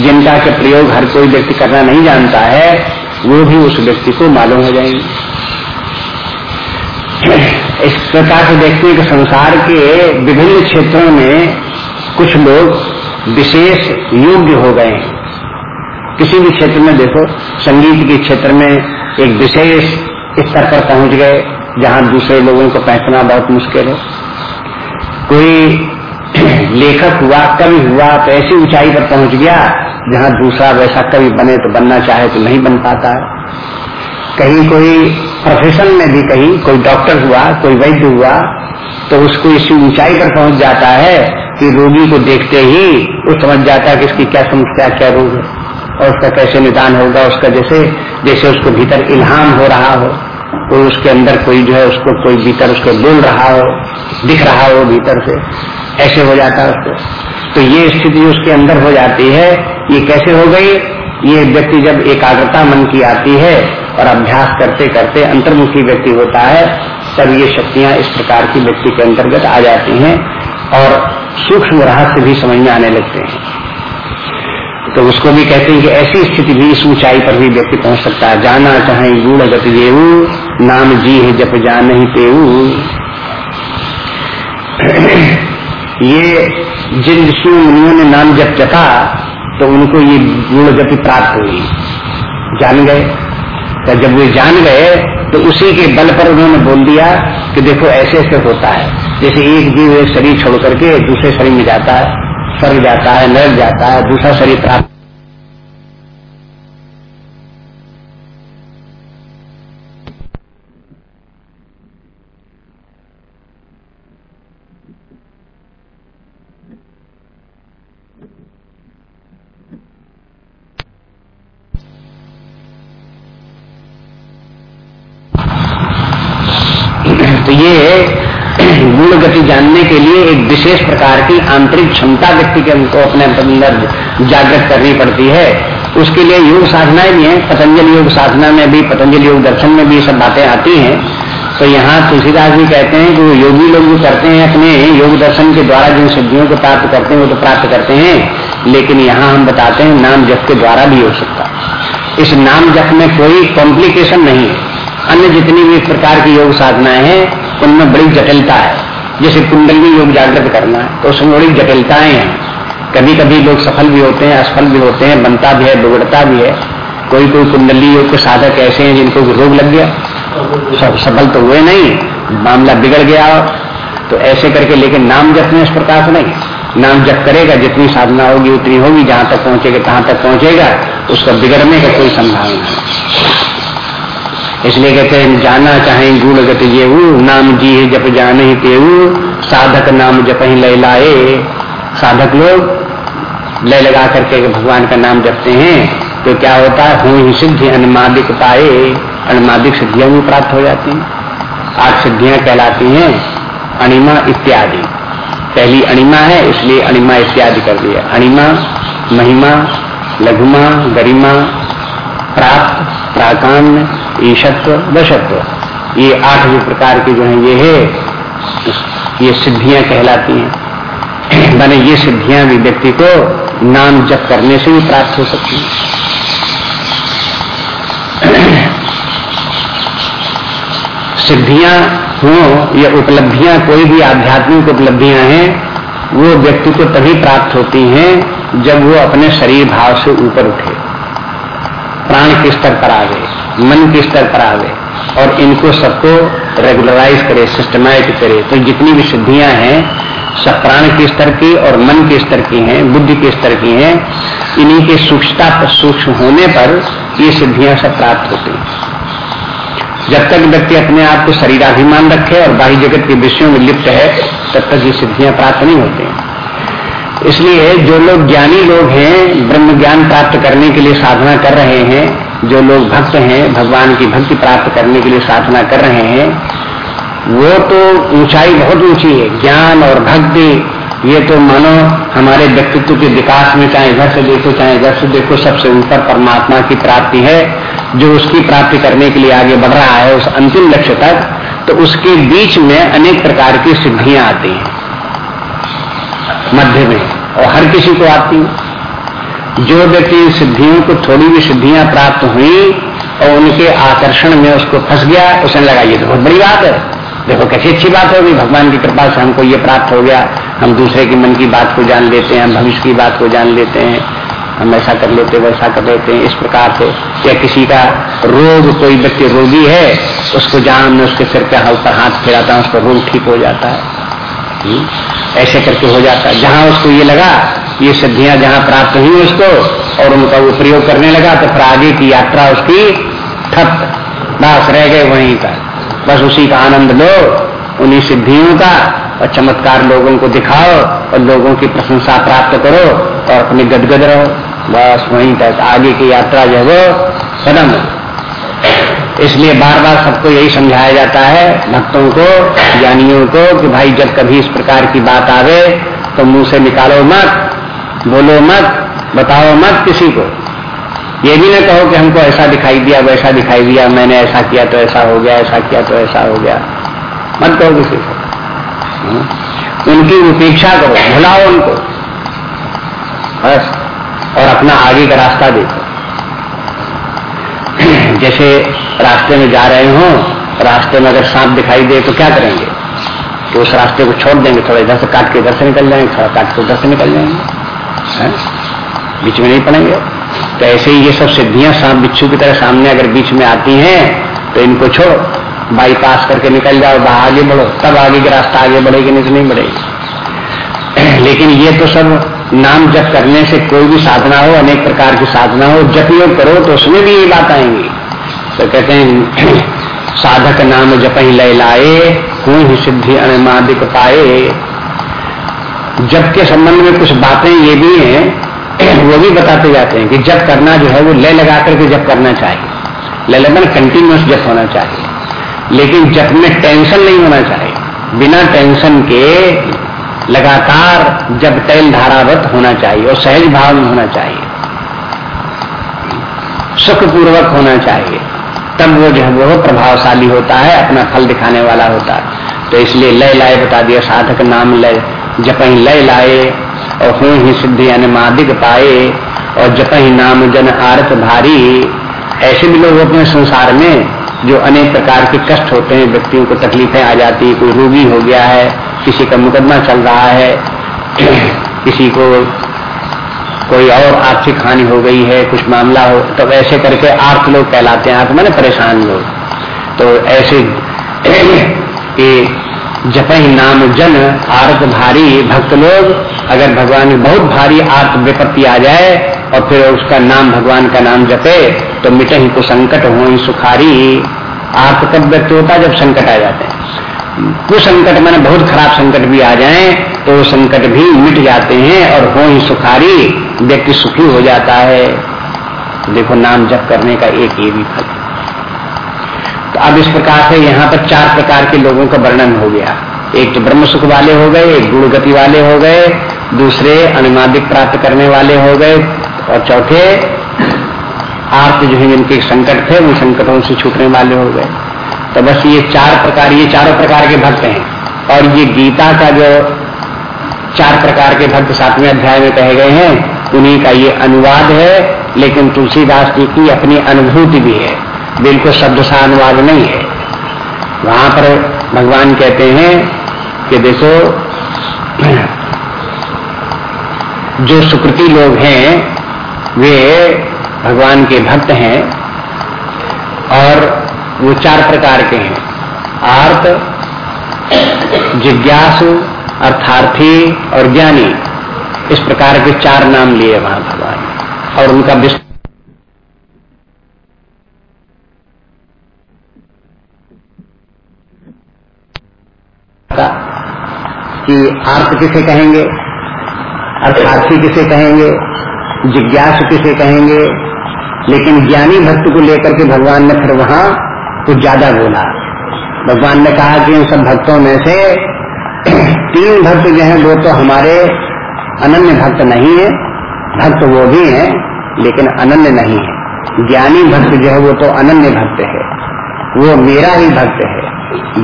जिनका के प्रयोग हर कोई व्यक्ति करना नहीं जानता है, वो भी उस व्यक्ति को मालूम हो जाएँगे। इस प्रकार से देखते हैं कि संसार के विभिन्न क्षेत्रों में कुछ लोग विशेष योग्य हो गए हैं। किसी भी क्षेत्र में देखो, संगीत के क्षेत्र में एक विशेष स्तर पर पहुँच गए, जहाँ दूसरे लोगों को पहचाना बहुत मुश्किल है। कोई लेखक हुआ, कवि हुआ तो ऐसी ऊंचाई पर पहुँच गया, जहाँ दूसरा वैसा कवि बने तो बनना चाहे तो नहीं बन पाता है। कहीं कोई प्रोफेशन में भी कहीं कोई डॉक्टर हुआ, कोई वैद्य हुआ तो उसको इसी ऊंचाई पर पहुँच जाता है कि रोगी को देखते ही वो समझ जाता है कि इसकी क्या समस्या, क्या रोग है। और उसका कैसे निदान होगा, उसका जैसे जैसे उसको भीतर इल्हाम हो रहा हो, कोई उसके अंदर कोई जो है, उसको कोई भीतर उसको बोल रहा हो, दिख रहा हो भीतर से, ऐसे हो जाता है उसको। तो ये स्थिति उसके अंदर हो जाती है। ये कैसे हो गई? ये व्यक्ति जब एकाग्रता मन की आती है और अभ्यास करते करते अंतर्मुखी व्यक्ति होता है, तब ये शक्तियाँ इस प्रकार की व्यक्ति के अंतर्गत आ जाती हैं और सूक्ष्म रहस्य भी समझ में आने लगते हैं। तो उसको भी कहते हैं कि ऐसी स्थिति भी इस ऊंचाई पर भी व्यक्ति पहुँच सकता है। जाना चाहे गुण गति जेऊ नाम जी है जप जान ही तेऊ ये जिन ऋषि मुनियों ने नाम जप जपा तो उनको ये गुण गति प्राप्त हुई। जान गए। तो जब वे जान गए तो उसी के बल पर उन्होंने बोल दिया कि देखो ऐसे ऐसे होता है। जैसे एक जीव शरीर छोड़ करके दूसरे शरीर में जाता है। स्वर्ग जाता है नरक जाता है दूसरा शरीर प्राप्त तो ये गुण गति जानने के लिए एक विशेष प्रकार की आंतरिक क्षमता व्यक्ति के को अपने अंदर जागृत करनी पड़ती है। उसके लिए योग साधनाएँ भी हैं। पतंजल योग साधना में भी, पतंजल योग दर्शन में भी सब बातें आती हैं। तो यहाँ तुलसीदास जी कहते हैं कि वो योगी लोग जो करते हैं अपने योग दर्शन के द्वारा, जिन सिद्धियों को प्राप्त करते हैं वो तो प्राप्त करते हैं। लेकिन यहाँ हम बताते हैं, नाम जप के द्वारा भी हो सकता है। इस नाम जप में कोई कॉम्प्लिकेशन नहीं है। अन्य जितनी भी प्रकार की योग साधनाएँ हैं, उनमें बड़ी जटिलता है। जैसे कुंडली योग जागृत करना तो उसमें बड़ी जटिलताएँ हैं। कभी कभी लोग सफल भी होते हैं, असफल भी होते हैं, बनता भी है, बिगड़ता भी है। कोई कोई कुंडली योग के साधक ऐसे हैं जिनको रोग लग गया। सब सफल तो हुए नहीं, मामला बिगड़ गया। तो ऐसे करके लेकिन नाम जप में इस प्रकार से नहीं। नाम जप करेगा, जितनी साधना होगी उतनी होगी, जहाँ तक पहुंचेगा, तहां तक पहुंचेगा। उसका बिगड़ने का कोई संभावना नहीं। इसलिए कहते हैं, जाना चाहे गुण गति ये नाम जी जप जाने ही तेऊ साधक नाम जप ही लय लाए। साधक लोग लय लगा करके भगवान का नाम जपते हैं तो क्या होता है? हूँ ही सिद्धि अनुमादिक पाए, अनुमादिक सिद्धियाँ भी प्राप्त हो जाती हैं। आठ सिद्धियाँ कहलाती हैं, अणिमा इत्यादि। पहली अणिमा है, इसलिए अणिमा इत्यादि कर दिया। अणिमा, महिमा, लघुमा, गरिमा प्राप्त प्राकांड ईशत्व, दशत्व। ये आठ जो प्रकार के जो है, ये है। ये सिद्धियाँ कहलाती हैं। मैंने ये सिद्धियाँ भी व्यक्ति को नाम जप करने से भी प्राप्त हो सकती हैं। सिद्धियाँ हो या उपलब्धियाँ, कोई भी आध्यात्मिक उपलब्धियाँ हैं, वो व्यक्ति को तभी प्राप्त होती हैं जब वो अपने शरीर भाव से ऊपर उठे। प्राण के स्तर पर आ गए मन के स्तर पर आवे और इनको सबको रेगुलराइज करे सिस्टमाइज करे। तो जितनी भी सिद्धियाँ हैं, सब प्राण के स्तर की और मन के स्तर की हैं, बुद्धि के स्तर की हैं, इन्हीं के सूक्ष्मता पर, सूक्ष्म होने पर ये सिद्धियाँ सब प्राप्त होती हैं। जब तक व्यक्ति अपने आप को शरीराभिमान रखे और बाह्य जगत के विषयों में लिप्त है, तब तक ये सिद्धियाँ प्राप्त नहीं होती इसलिए जो लोग ज्ञानी लोग हैं ब्रह्म ज्ञान प्राप्त करने के लिए साधना कर रहे हैं, जो लोग भक्त हैं, भगवान की भक्ति प्राप्त करने के लिए साधना कर रहे हैं, वो तो ऊंचाई बहुत ऊँची है। ज्ञान और भक्ति, ये तो मानो हमारे व्यक्तित्व के विकास में चाहे इधर से देखो, चाहे इधर से देखो, सबसे ऊपर परमात्मा की प्राप्ति है, जो उसकी प्राप्ति करने के लिए आगे बढ़ रहा है, उस अंतिम लक्ष्य तक तो उसके बीच में अनेक प्रकार की सिद्धियाँ आती हैं। मध्य में और हर किसी को आती जो व्यक्ति सिद्धियों को थोड़ी भी सिद्धियाँ प्राप्त हुई और उनके आकर्षण में उसको फंस गया उसने लगा ये तो बहुत बड़ी बात है। देखो कैसी अच्छी बात होगी भगवान की कृपा से हमको ये प्राप्त हो गया। हम दूसरे के मन की बात को जान लेते हैं हम भविष्य की बात को जान लेते हैं। हम ऐसा कर लेते वैसा कर लेते हैं। इस प्रकार से या किसी का रोग कोई व्यक्ति रोगी है उसको जान हमने उसके सिर पे ऊपर हाथ फिराता है उसका रोग ठीक हो जाता है। हम्म, ऐसे करके हो जाता है। जहाँ उसको ये लगा, ये सिद्धियाँ जहाँ प्राप्त हुई उसको, और उनका वो प्रयोग करने लगा तो फिर आगे की यात्रा उसकी ठप बस रह गए वहीं तक बस उसी का आनंद लो, उन्हीं सिद्धियों का, और चमत्कार लोगों को दिखाओ, और लोगों की प्रशंसा प्राप्त करो, और अपने गदगद रहो। बस वहीं तक आगे की यात्रा जो है वो खत्म इसलिए बार बार सबको यही समझाया जाता है, भक्तों को, ज्ञानियों को, कि भाई जब कभी इस प्रकार की बात आवे तो मुँह से निकालो मत, बोलो मत, बताओ मत किसी को। ये भी ना कहो कि हमको ऐसा दिखाई दिया, वैसा दिखाई दिया, मैंने ऐसा किया तो ऐसा हो गया, ऐसा किया तो ऐसा हो गया। मत कहो किसी को। हम्म। उनकी उपेक्षा करो, भुलाओ उनको। बस, और अपना आगे का रास्ता देखो। जैसे रास्ते में जा रहे हो, रास्ते में अगर सांप दिखाई दे तो क्या करेंगे? तो उस रास्ते को छोड़ देंगे, थोड़ा इधर से काट के इधर से निकल जाएँगे थोड़ा काट के उधर से निकल जाएँगे बीच में नहीं पड़ेंगे। तो ऐसे ही ये सब सिद्धियाँ सांप बिच्छू की तरह सामने अगर बीच में आती हैं तो इनको छोड़ो बाईपास करके निकल जाओ बाहर आगे बढ़ो, तब आगे का रास्ता आगे बढ़ेगी, नहीं तो नहीं बढ़ेगी। लेकिन ये तो सब नाम जप करने से कोई भी साधना हो, अनेक प्रकार की साधना हो, जप योग करो तो उसमें भी ये बात आएँगी। तो कहते हैं, साधक नाम जप ही लय लाए हूँ सिद्धि अणमादिक पाए। जप के संबंध में कुछ बातें ये भी हैं, वो भी बताते जाते हैं कि जप करना जो है वो लय लगा करके जप करना चाहिए। लय लगन कंटिन्यूस जप होना चाहिए। लेकिन जप में टेंशन नहीं होना चाहिए। बिना टेंशन के लगातार जब तैल धारावत होना चाहिए और सहज भाव में होना चाहिए। सुखपूर्वक होना चाहिए। तब वो जो है, वो प्रभावशाली होता है, अपना फल दिखाने वाला होता है। तो इसलिए लय लाए बता दिया, साधक नाम लय, जपही लय लाए और हूँ ही सिद्धि अनुमादिक पाए, और जपही नाम जन आरत भारी। ऐसे भी लोग अपने संसार में जो अनेक प्रकार के कष्ट होते हैं, व्यक्तियों को तकलीफें आ जाती है, कोई रोगी हो गया है, किसी का मुकदमा चल रहा है, किसी को कोई और आर्थिक हानि हो गई है, कुछ मामला हो तो ऐसे करके आर्थ लोग कहलाते हैं आर्थ मैंने परेशान लोग। तो ऐसे कि जप ही नाम जन आर्थ भारी, भक्त लोग, अगर भगवान बहुत भारी आर्थ विपत्ति आ जाए, और फिर उसका नाम, भगवान का नाम जपे तो मिटे ही को संकट हो सुखारी। आर्थ कब व्यक्त होता जब संकट आ जाते हैं। कुसंकट मैंने बहुत खराब संकट भी आ जाए तो संकट भी मिट जाते हैं और हो ही सुखारी, व्यक्ति सुखी हो जाता है। देखो, नाम जप करने का एक ये भी फल तो अब इस प्रकार से यहाँ पर चार प्रकार के लोगों का वर्णन हो गया। एक तो ब्रह्म सुख वाले हो गए, एक गुण गति वाले हो गए, दूसरे अनुमादिक प्राप्त करने वाले हो गए, और चौथे आर्थ जो है, जिनके संकट थे, उन संकटों से छूटने वाले हो गए। तो बस ये चार प्रकार, ये चारों प्रकार के भक्त हैं। और ये गीता का जो चार प्रकार के भक्त सातवें अध्याय में कहे गए हैं, उन्हीं का ये अनुवाद है, लेकिन तुलसीदास जी की अपनी अनुभूति भी है। बिल्कुल शब्द सा अनुवाद नहीं है। वहाँ पर भगवान कहते हैं कि देखो, जो सुकृति लोग हैं, वे भगवान के भक्त हैं, और वो चार प्रकार के हैं। आर्त, जिज्ञासु, अर्थार्थी और ज्ञानी। इस प्रकार के चार नाम लिए वहाँ भगवान। और उनका विस्तृत कि आर्थ किसे कहेंगे, अर्थार्थी किसे कहेंगे, जिज्ञासु किसे कहेंगे, लेकिन ज्ञानी भक्त को लेकर के भगवान ने फिर वहाँ कुछ ज़्यादा बोला। भगवान ने कहा कि इन सब भक्तों में से तीन भक्त जो हैं, वो तो हमारे अनन्य भक्त नहीं है। भक्त वो भी हैं, लेकिन अनन्य नहीं है। ज्ञानी भक्त जो है, वो तो अनन्य भक्त है। वो मेरा ही भक्त है।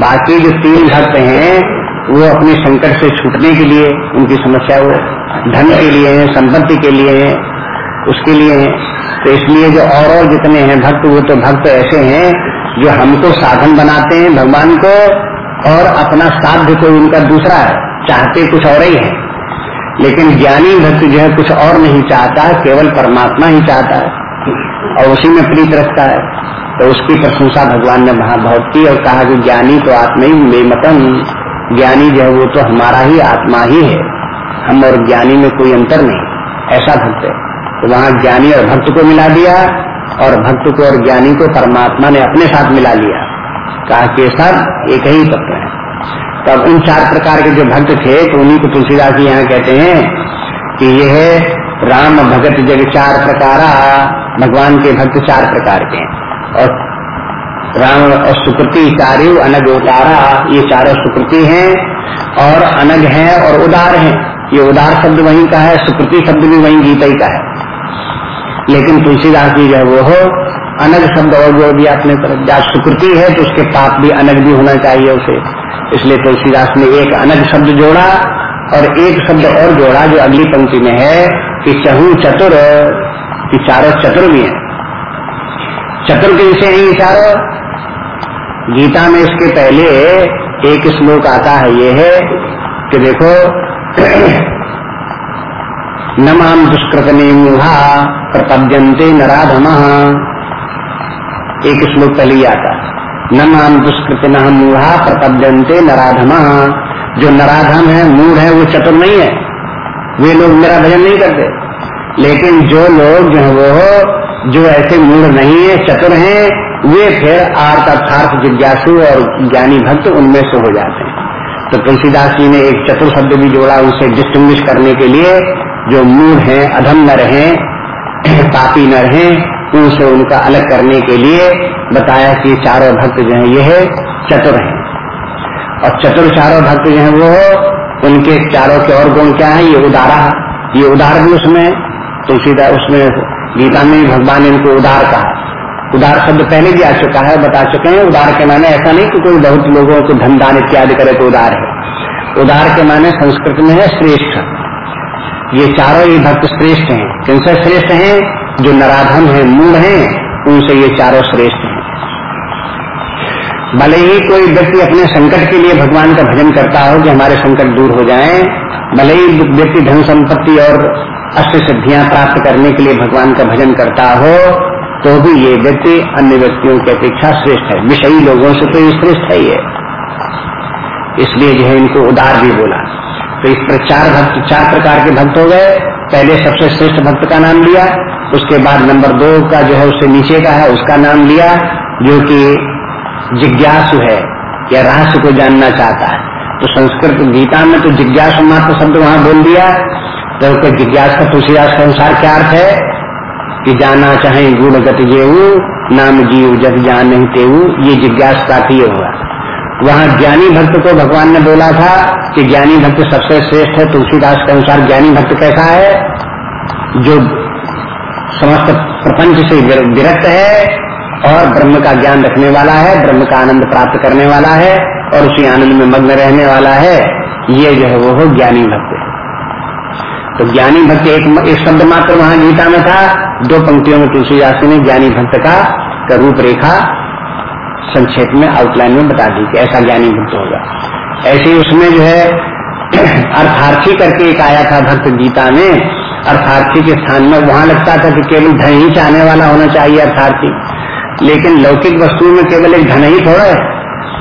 बाकी जो तीन भक्त हैं, वो अपने संकट से छूटने के लिए, उनकी समस्या, वो धन के लिए है, संपत्ति के लिए है उसके लिए। है तो इसलिए जो और और जितने हैं भक्त, वो तो भक्त ऐसे हैं जो हमको साधन बनाते हैं, भगवान को, और अपना साध्य कोई उनका दूसरा है, चाहते कुछ और ही है। लेकिन ज्ञानी भक्त जो है कुछ और नहीं चाहता, केवल परमात्मा ही चाहता है, और उसी में प्रीत रखता है। तो उसकी प्रशंसा भगवान ने वहाँ बहुत की और कहा कि ज्ञानी तो आत्मा ही बेमतन ज्ञानी जो है वो तो हमारा ही आत्मा ही है। हम और ज्ञानी में कोई अंतर नहीं। ऐसा भक्त है। तो वहाँ ज्ञानी और भक्त को मिला दिया और भक्त को और ज्ञानी को परमात्मा ने अपने साथ मिला लिया। कहा कि सब एक ही तत्व है। तब उन चार प्रकार के जो भक्त थे तो उन्हीं को तुलसीदास जी यहाँ कहते हैं कि यह राम भगत जग चार प्रकारा, भगवान के भक्त चार प्रकार के। और राम और सुकृति चारू अनग, उतारा, ये चारों सुकृति हैं और अनग हैं और उदार हैं। ये उदार शब्द वहीं का है, सुकृति शब्द भी वहीं गीता ही का है। लेकिन तुलसीदास जी जो वो हो, अनग शब्द और जो भी आपने जब सुकृति है तो उसके पाप भी अनग भी होना चाहिए उसे। इसलिए तुलसीदास ने एक अनग शब्द जोड़ा और एक शब्द और जोड़ा जो अगली पंक्ति में है कि चहु चतुर, की चारों चतुर भी है। चतुर के विषय है गीता में इसके पहले एक श्लोक आता है, ये है कि देखो न माम दुष्कृत मुहा प्रपद्यंते नराधम। एक श्लोक पहले आता न माम दुष्कृत न मूढ़ा प्रपद्यंते नराधम। जो नराधम है, मूढ़ है, वो चतुर नहीं है। वे लोग मेरा भजन नहीं करते। लेकिन जो लोग जो है वो, जो ऐसे मूढ़ नहीं है, चतुर हैं, वे फिर आर्थ अर्थार्थ जिज्ञासु और ज्ञानी भक्त उनमें से हो जाते हैं। तो तुलसीदास जी ने एक चतुर शब्द भी जोड़ा उसे डिस्टिंग्विश करने के लिए। जो मूल हैं, अधम न रहे, पापी न रहे, उनसे उनका अलग करने के लिए बताया कि चारों भक्त जो है, ये चतुर हैं। और चतुर चारों भक्त जो है, वो उनके चारों के और गुण क्या है? ये उदारा ये उदार भी उसमें तुलसीदास उसमें गीता में भगवान ने इनको उदार कहा। उदार शब्द पहले भी आ चुका है, बता चुके हैं। उदार के माने ऐसा नहीं कि कोई बहुत लोगों को धन दान इत्यादि करे तो उदार है। उदार के माने संस्कृत में है श्रेष्ठ। ये चारों ही भक्त श्रेष्ठ हैं। किनसे श्रेष्ठ हैं? जो नराधम है मूल हैं, उनसे ये चारों श्रेष्ठ हैं। भले ही कोई व्यक्ति अपने संकट के लिए भगवान का भजन करता हो कि हमारे संकट दूर हो जाएँ, भले ही व्यक्ति धन संपत्ति और अष्ट सिद्धियाँ प्राप्त करने के लिए भगवान का भजन करता हो तो भी ये व्यक्ति अन्य व्यक्तियों की अपेक्षा श्रेष्ठ है। विषयी लोगों से तो ये श्रेष्ठ है ये। इसलिए जो है इनको उदार भी बोला। तो इस पर चार भक्त, चार प्रकार के भक्त हो गए। पहले सबसे श्रेष्ठ भक्त का नाम लिया, उसके बाद नंबर दो का जो है, उससे नीचे का है, उसका नाम लिया, जो कि जिज्ञासु है, या रहस्य को जानना चाहता है। तो संस्कृत गीता में तो जिज्ञासु मात्र शब्द वहाँ बोल दिया। तो जिज्ञास का तुलसीदास के अनुसार क्या अर्थ है? कि जाना चाहे गुण गति जेऊ, नाम जीव जग जान नहीं तेऊ, ये जिज्ञास का हुआ वहाँ ज्ञानी भक्त को भगवान ने बोला था कि ज्ञानी भक्त सबसे श्रेष्ठ है तुलसीदास के अनुसार ज्ञानी भक्त कैसा है? जो समस्त प्रपंच से विरक्त है और ब्रह्म का ज्ञान रखने वाला है ब्रह्म का आनंद प्राप्त करने वाला है और उसी आनंद में मग्न रहने वाला है ये जो है वो हो ज्ञानी भक्त। तो ज्ञानी भक्त एक, एक शब्द मात्र वहाँ गीता में था दो पंक्तियों में तुलसीदास ने ज्ञानी भक्त का, का रूपरेखा संक्षेप में आउटलाइन में बता दी कि ऐसा ज्ञानी भक्त होगा ऐसे ही उसमें जो है, अर्थार्थी करके एक आया था भक्त गीता में, अर्थार्थी के स्थान में। वहाँ लगता था कि केवल धन ही चाहने वाला होना चाहिए अर्थार्थी। लेकिन लौकिक वस्तुओं में केवल एक धन ही थोड़ा है।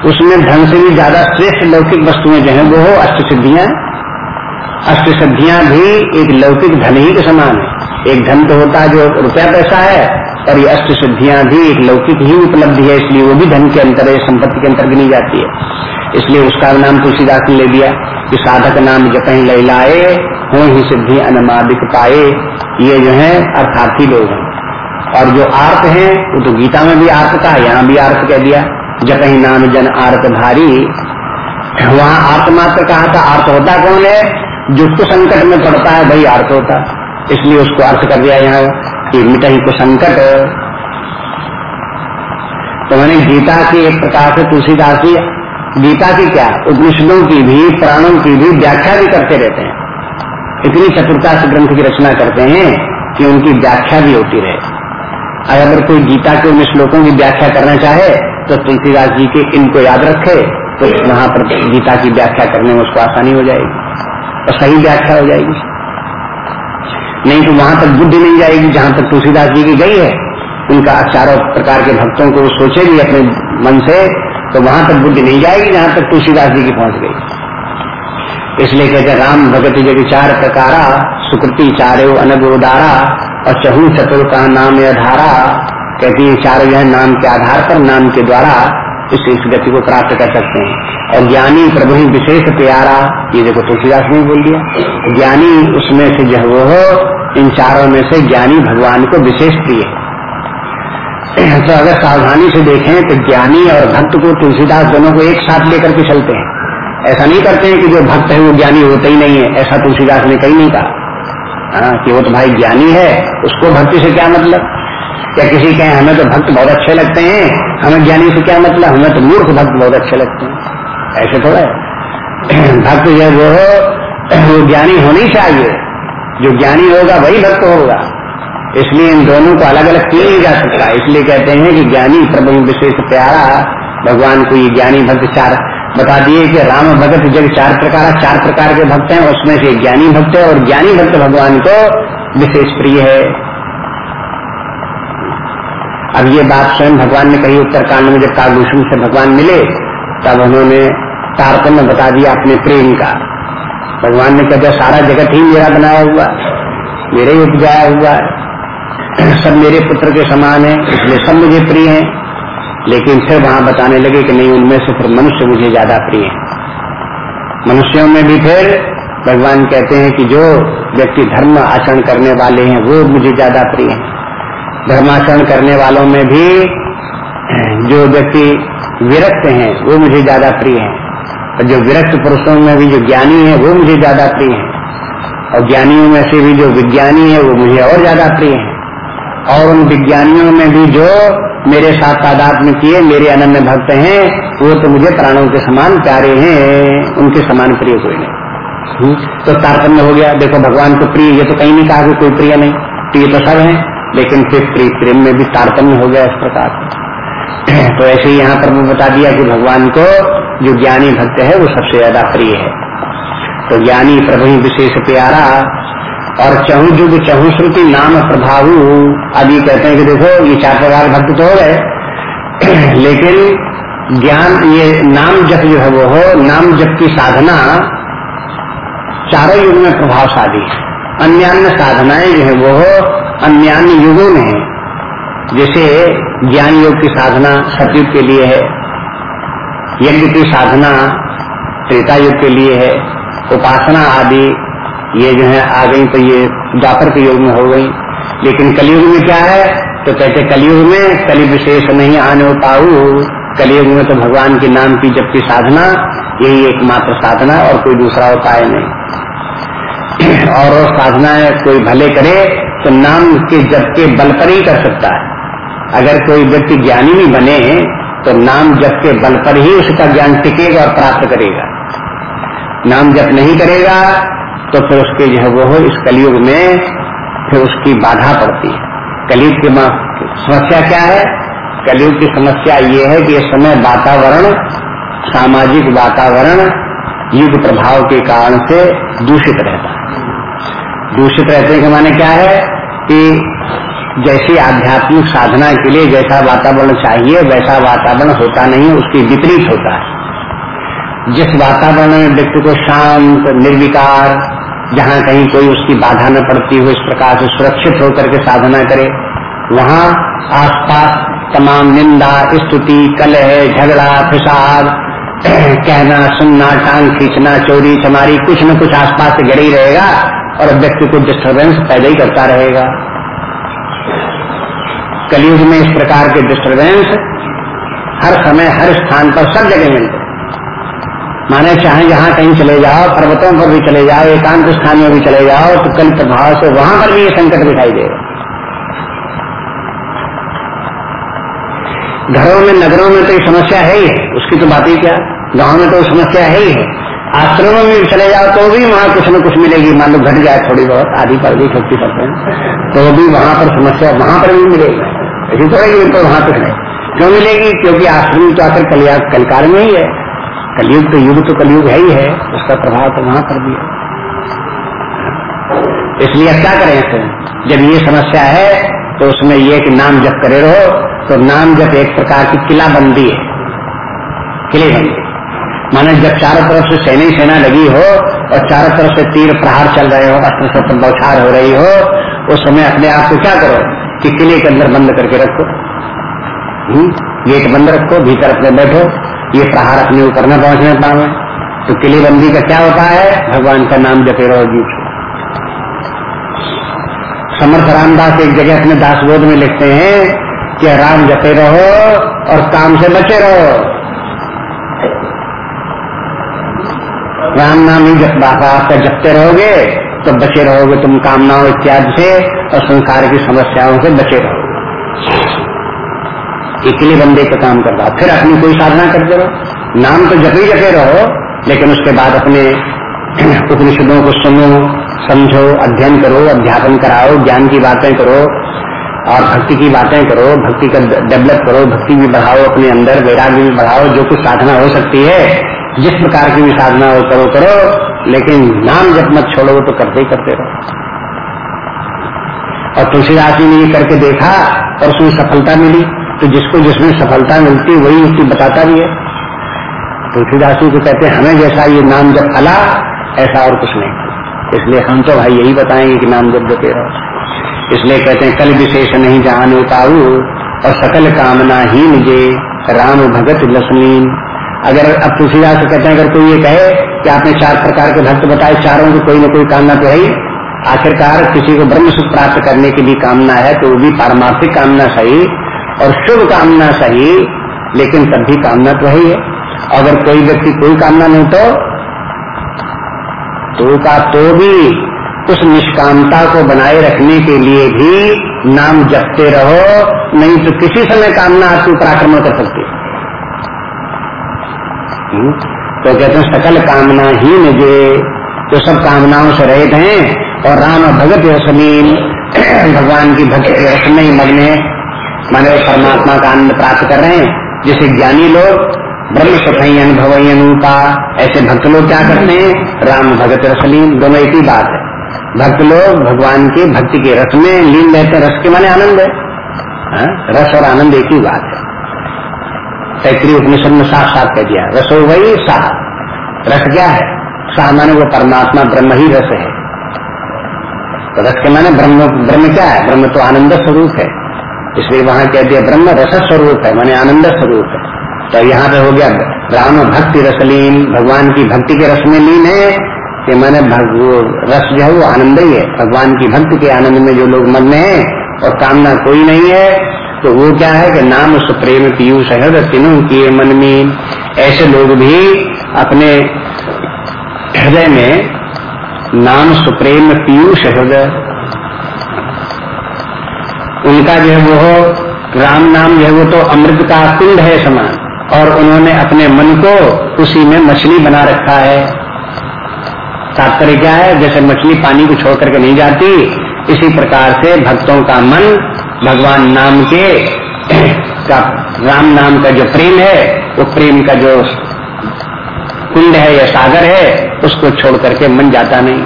उसमें धन से भी ज़्यादा श्रेष्ठ लौकिक वस्तुएँ जो है, वो हो अष्ट सिद्धियाँ अष्ट सिद्धियाँ भी एक लौकिक धन ही के समान है। एक धन तो होता है जो रुपया पैसा है और ये अष्ट सिद्धियाँ भी एक लौकिक ही उपलब्धि है, इसलिए वो भी धन के अंतर है संपत्ति के अंतर गिनी जाती है। इसलिए उसका नाम तुलसीदास ने ले दिया कि साधक नाम जप लहलाए हो ही सिद्धि अनमादिक पाए। ये जो है अर्थार्थी लोग हैं। और जो आर्त है, वो तो गीता में भी आर्थ का यहाँ भी आर्थ कह दिया, जप ही नाम जन आर्थ भारी वहाँ आर्थ मात्र कहा था आर्थ होता कौन है? जो उसको संकट में पड़ता है, वही आर्थ होता। इसलिए उसको अर्थ कर दिया यहाँ। कि मिटही को संकट तो मैंने गीता की एक प्रकार से तुलसीदास जी, गीता की क्या? उपनिषदों की भी, प्राणों की भी व्याख्या भी करते रहते हैं। इतनी चतुरता से ग्रंथ की रचना करते हैं कि उनकी व्याख्या भी होती रहे। अगर कोई गीता के उन श्लोकों की व्याख्या करना चाहे तो तुलसीदास जी के इनको याद रखे तो वहाँ पर गीता की व्याख्या करने में उसको आसानी हो जाएगी। और सही व्याख्या हो जाएगी। नहीं तो वहाँ तक बुद्धि नहीं जाएगी जहाँ तक तुलसीदास जी की गई है। उनका चारों प्रकार के भक्तों को सोचेगी अपने मन से तो वहाँ तक बुद्धि नहीं जाएगी जहाँ तक तुलसीदास जी की पहुँच गई। इसलिए कहते राम भगत जग चार प्रकारा, सुकृति चारो अनग उदारा और चहु चतुर का नाम अधारा कहती है, चार जो नाम के आधार पर, नाम के द्वारा इस इस गति को प्राप्त कर सकते हैं। और ज्ञानी प्रभु विशेष प्यारा, ये देखो तुलसीदास ने बोल दिया। ज्ञानी उसमें से जो वो इन चारों में से ज्ञानी भगवान को विशेष प्रिय है। तो अगर सावधानी से देखें तो ज्ञानी और भक्त को तुलसीदास दोनों को एक साथ लेकर के चलते हैं। ऐसा नहीं करते हैं कि जो भक्त है वो ज्ञानी होता ही नहीं है, ऐसा तुलसीदास ने कहीं नहीं कहा। हाँ कि वो तो भाई ज्ञानी है, उसको भक्ति से क्या मतलब? या किसी कहे हमें तो भक्त बहुत अच्छे लगते हैं, हमें ज्ञानी से क्या मतलब? हमें तो मूर्ख भक्त बहुत अच्छे लगते हैं। ऐसे थोड़ा है। भक्त जो वो वो ज्ञानी होनी चाहिए। जो ज्ञानी होगा वही भक्त होगा। इसलिए इन दोनों को अलग अलग किया नहीं जा सकता। इसलिए कहते हैं कि ज्ञानी प्रभु विशेष प्यारा, भगवान को ये ज्ञानी भक्त चार बता दिए कि राम भगत जब चार प्रकार चार प्रकार के भक्त हैं, उसमें से ज्ञानी भक्त है और ज्ञानी भक्त भगवान को विशेष प्रिय है। अब ये बात स्वयं भगवान ने कही उत्तरकांड में जब कालभूषण से भगवान मिले, तब उन्होंने तारतम्य बता दिया अपने प्रेम का। भगवान ने कहते सारा जगत ही मेरा बनाया हुआ मेरे ही उपजाया हुआ सब मेरे पुत्र के समान है, इसलिए सब मुझे प्रिय है। लेकिन फिर वहाँ बताने लगे कि नहीं, उनमें से फिर मनुष्य मुझे ज़्यादा प्रिय है। मनुष्यों में भी फिर भगवान कहते हैं कि जो व्यक्ति धर्म आचरण करने वाले हैं, वो मुझे ज़्यादा प्रिय है। धर्माचरण करने वालों में भी, जो व्यक्ति विरक्त हैं, वो मुझे ज़्यादा प्रिय हैं। और जो विरक्त पुरुषों में भी जो ज्ञानी है वो मुझे ज़्यादा प्रिय है। और ज्ञानियों में से भी जो विज्ञानी है वो मुझे और ज़्यादा प्रिय है। और उन विज्ञानियों में भी जो मेरे साथ तादाद में किए मेरे अनन्य भक्त हैं वो तो मुझे प्राणों के समान प्यारे हैं उनके समान प्रिय कोई नहीं हम्म, तो तारतम्य हो गया। देखो भगवान को प्रिय ये तो कहीं नहीं कहा कि कोई प्रिय नहीं। प्रिय तो सब है लेकिन फिर प्रिय प्रेम में भी तारतम्य हो गया इस प्रकार। तो ऐसे ही यहाँ पर मैं बता दिया कि भगवान को जो ज्ञानी भक्त है, वो सबसे ज़्यादा प्रिय है। तो ज्ञानी प्रभु विशेष प्यारा और चहु जुग चहु श्रुति नाम प्रभाव आदि कहते हैं कि देखो, ये चार प्रकार भक्त तो हो गए। लेकिन ज्ञान, ये नाम जप जो है वो हो, नाम जप की साधना चारों युग में प्रभावशाली है। अन्य अन्य साधनाएँ जो है वो अन्य अन्य युगों में जैसे ज्ञान योग की साधना सतयुग के लिए है, यज्ञ की साधना त्रेता युग के लिए है, उपासना आदि, ये जो है आ गई तो ये द्वापर के युग में हो गई। लेकिन कलयुग में क्या है? तो कहते कलयुग में कलि विशेष नहीं आने पाऊ। कलयुग में तो भगवान के नाम की जबकि साधना, यही एकमात्र साधना और कोई दूसरा उपाय नहीं। और साधना कोई भले करे तो नाम के जब के बल पर ही कर सकता है। अगर कोई व्यक्ति ज्ञानी भी बने तो नाम जप के बल पर ही उसका ज्ञान टिकेगा और प्राप्त करेगा। नाम जप नहीं करेगा तो फिर उसके जो है वो इस कलयुग में फिर उसकी बाधा पड़ती है। कलयुग की समस्या क्या है? कलयुग की समस्या ये है कि इस समय वातावरण, सामाजिक वातावरण, युग प्रभाव के कारण से दूषित रहता है। दूषित रहते के माने क्या है? कि जैसी आध्यात्मिक साधना के लिए जैसा वातावरण चाहिए, वैसा वातावरण होता नहीं, उसकी विपरीत होता है। जिस वातावरण में व्यक्ति को शांत, निर्विकार, जहाँ कहीं कोई उसकी बाधा न पड़ती हो, इस प्रकार से सुरक्षित होकर के साधना करे, वहाँ आसपास तमाम निंदा, स्तुति, कलह, झगड़ा, फिसाद, कहना, सुनना, टांग खींचना, चोरी, चमारी, कुछ न कुछ आसपास से जड़ी रहेगा और व्यक्ति को डिस्टर्बेंस पैदा ही करता रहेगा। कलयुग में इस प्रकार के डिस्टर्बेंस हर समय, हर स्थान पर सब जगह मिलते माने चाहे जहाँ कहीं चले जाओ, पर्वतों पर भी चले जाओ, एकांत स्थान में भी चले जाओ तो कल प्रभाव से वहाँ पर भी ये संकट दिखाई देगा घरों में, नगरों में तो ये समस्या है ही है उसकी तो बात ही क्या? गाँव में तो समस्या है ही है। आश्रमों में चले जाओ तो भी वहाँ कुछ न कुछ मिलेगी। मान लो घट जाए थोड़ी बहुत आधी पर भी फिफ्टी परसेंट तो भी वहाँ पर समस्या, वहाँ पर भी मिलेगी। ऐसी थोड़ा कि तो वहाँ कुछ नहीं क्यों मिलेगी? क्योंकि आश्रम तो आकर कलिया कलकार में ही है। कलयुग तो युग तो कलयुग है ही है। उसका प्रभाव तो वहाँ पर भी है। इसलिए क्या करें फिर जब ये समस्या है तो उसमें ये कि नाम जब करे रहो तो नाम जब एक प्रकार की किलाबंदी है। किलेबंदी। माने जब चारों तरफ़ से सेना ही सेना लगी हो और चारों तरफ़ से तीर प्रहार चल रहे हो, अस्त्र शस्त्र बौछार हो रही हो, उस समय अपने आप को क्या करो? कि किले के अंदर बंद करके रखो। हम्म? गेट बंद रखो, भीतर अपने बैठो। ये प्रहार अपने ऊपर न पहुँचने पावे। तो किले बंदी का क्या होता है? भगवान का नाम जपे रहो जी। समर्थ रामदास एक जगह अपने दासबोध में लिखते हैं कि राम जपे रहो और काम से बचे रहो। राम नाम ही जब आपका जपते रहोगे तो बचे रहोगे तुम कामनाओं इत्यादि से और संसार की समस्याओं से बचे रहोगे। इकली बंदे का काम कर रहा फिर अपनी कोई साधना करते रहो नाम तो जपे जपे रहो, लेकिन उसके बाद अपने उपनिषदों को सुनो, समझो, अध्ययन करो, अध्यापन कराओ, ज्ञान की बातें करो और भक्ति की बातें करो, भक्ति का डेवलप करो, भक्ति भी बढ़ाओ अपने अंदर, वैराग्य भी बढ़ाओ, जो कुछ साधना हो सकती है जिस प्रकार की भी साधना हो, करो करो, लेकिन नाम जब मत छोड़ो तो करते ही करते रहो। और तुलसीदास जी ने ये करके देखा, और उसमें सफलता मिली। तो जिसको जिसमें सफलता मिलती, वही उसकी बताता भी है। तुलसीदास जी को कहते हैं, हमें जैसा ये नाम जब फला, ऐसा और कुछ नहीं। इसलिए हम तो भाई यही बताएँगे कि नाम जब देते रहो। इसलिए कहते हैं, कल विशेष नहीं जान पाऊ और सकल कामना ही मुझे राम भगत लक्ष्मीन अगर अब तुलसीदास से कहते हैं, अगर कोई ये कहे कि आपने चार प्रकार के भक्त बताए, चारों की कोई न कोई कामना तो है ही आखिरकार किसी को ब्रह्म सुख प्राप्त करने की भी कामना है तो वो भी पारमार्थिक कामना सही और शुभ कामना सही, लेकिन तब भी कामना तो है ही अगर कोई व्यक्ति कोई कामना नहीं तो तो का तो भी उस निष्कामता को बनाए रखने के लिए भी नाम जपते रहो, नहीं तो किसी समय कामना आपके ऊपर आक्रमण कर सकती? तो कहते हैं, सकल कामना ही जो सब कामनाओं से रहित हैं, और राम और भगत रसमीन भगवान की भक्ति रस में ही मग्न है। माने परमात्मा का आनंद प्राप्त कर रहे हैं। जैसे ज्ञानी लोग, ब्रह्म सफ़ाई अनुभव अनुपा, ऐसे भक्त लोग क्या करते हैं? राम, भगत रसलीन दोनों एक ही बात है। भक्त लोग भगवान के भक्ति के रस में लीन रहते रस के माने आनंद है। हा? रस और आनंद एक ही बात है। तैतरी उपनिषद में साफ़ साफ़ कह दिया, रसो वही साह रस क्या है? साह माने वो परमात्मा, ब्रह्म ही रस है। तो रस के माने ब्रह्म ब्रह्म क्या है? ब्रह्म तो आनंद स्वरूप है। इसलिए वहाँ कह दिया, ब्रह्म रस स्वरूप है, माने आनंद स्वरूप है। तो यहाँ पे हो गया राम भक्ति रसलीन भगवान की भक्ति के रस में लीन है कि मैंने रस जो है वो आनंद ही है। भगवान की भक्ति के आनंद में जो लोग मग्न है और कामना कोई नहीं है तो वो क्या है कि नाम सुप्रेम प्रेम पीयूष हृदय तीनों किए मन में ऐसे लोग भी अपने हृदय में नाम सुप्रेम पीयूष हृदय उनका जो है वो राम नाम जो है वो तो अमृत का कुंड है समान, और उन्होंने अपने मन को उसी में मछली बना रखा है। तात्पर्य क्या है? जैसे मछली पानी को छोड़ करके नहीं जाती, इसी प्रकार से भक्तों का मन भगवान नाम के का, राम नाम का जो प्रेम है, वो प्रेम का जो कुंड है या सागर है, उसको छोड़ करके मन जाता नहीं।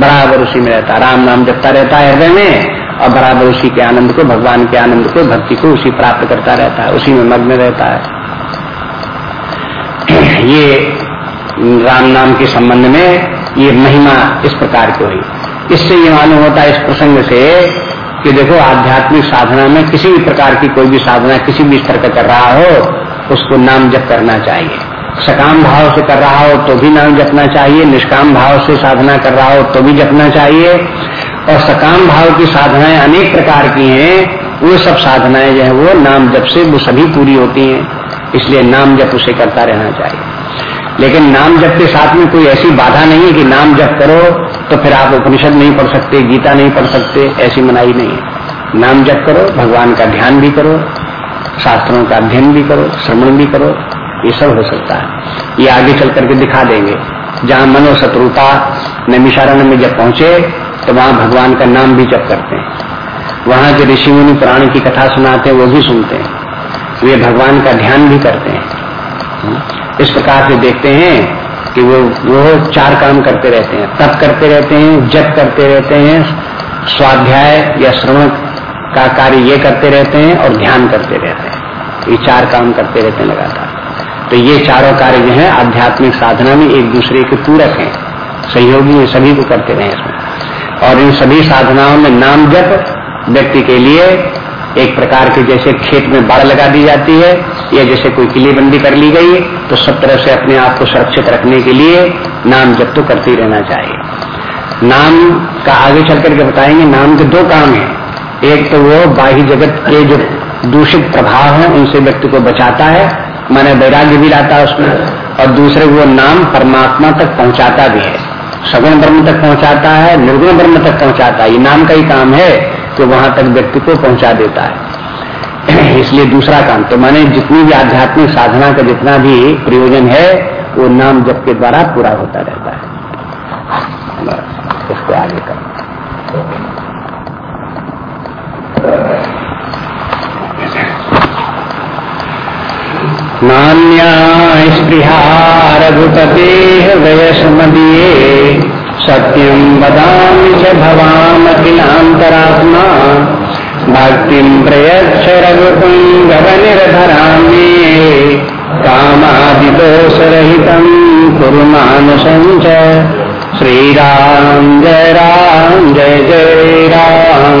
बराबर उसी में रहता। राम नाम जपता रहता है हृदय में, और बराबर उसी के आनंद को, भगवान के आनंद को, भक्ति को उसी प्राप्त करता रहता है, उसी में मग्न रहता है। ये राम नाम के संबंध में ये महिमा इस प्रकार की हुई इससे ये मालूम होता है इस प्रसंग से कि देखो, आध्यात्मिक साधना में किसी भी प्रकार की कोई भी साधना, किसी भी स्तर का कर रहा हो, उसको नाम जप करना चाहिए। सकाम भाव से कर रहा हो तो भी नाम जपना चाहिए। निष्काम भाव से साधना कर रहा हो तो भी जपना चाहिए। और सकाम भाव की साधनाएँ अनेक प्रकार की हैं, वो सब साधनाएँ जो है, वो नाम जप से, वो सभी पूरी होती हैं। इसलिए नाम जप उसे करता रहना चाहिए। लेकिन नाम जप के साथ में कोई ऐसी बाधा नहीं है कि नाम जप करो तो फिर आप उपनिषद नहीं पढ़ सकते, गीता नहीं पढ़ सकते, ऐसी मनाई नहीं है। नाम जप करो, भगवान का ध्यान भी करो, शास्त्रों का अध्ययन भी करो, श्रवण भी करो, ये सब हो सकता है। ये आगे चल करके दिखा देंगे। जहाँ मनो शत्रुता नैमिषारण में जब पहुँचे तो वहाँ भगवान का नाम भी जप करते हैं। वहाँ के ऋषि मुनि प्राण की कथा सुनाते हैं, वो भी सुनते हैं। वे भगवान का ध्यान भी करते हैं। इस प्रकार से देखते हैं कि वो वो चार काम करते रहते हैं। तप करते रहते हैं, जप करते रहते हैं, स्वाध्याय या श्रवण का कार्य ये करते रहते हैं और ध्यान करते रहते हैं। ये चार काम करते रहते हैं लगातार। तो ये चारों कार्य जो है, आध्यात्मिक साधना में एक दूसरे के पूरक हैं। सहयोगी सभी को करते रहे इसमें। और इन सभी साधनाओं में नाम जप व्यक्ति के लिए एक प्रकार के जैसे खेत में बाढ़ लगा दी जाती है, या जैसे कोई किलेबंदी कर ली गई तो सब तरह से अपने आप को सुरक्षित रखने के लिए नाम जब तो करते रहना चाहिए। नाम का आगे चल करके बताएँगे, नाम के दो काम है। एक तो वो बाह्य जगत के जो दूषित प्रभाव है, उनसे व्यक्ति को बचाता है, माने वैराग्य भी लाता है उसमें, और दूसरे वो नाम परमात्मा तक पहुंचाता भी है। सगुण ब्रह्म तक पहुंचाता है, निर्गुण ब्रह्म तक पहुंचाता है, ये नाम का ही काम है। तो वहाँ तक व्यक्ति को पहुँचा देता है। इसलिए दूसरा काम तो माने जितनी भी आध्यात्मिक साधना का जितना भी प्रयोजन है, वो नाम जप के द्वारा पूरा होता रहता है। इसको आगे कर। नान्या स्पृहारघुपते हृदय समदीये सत्यम वदामि च भवामखिलान्तरात्मा। भक्ति प्रयच्छ रघुपुङ्गवनिर्भरा मे कामादिदोषरहित कुरु मानसं च। श्रीराम जय राम, जय जय राम।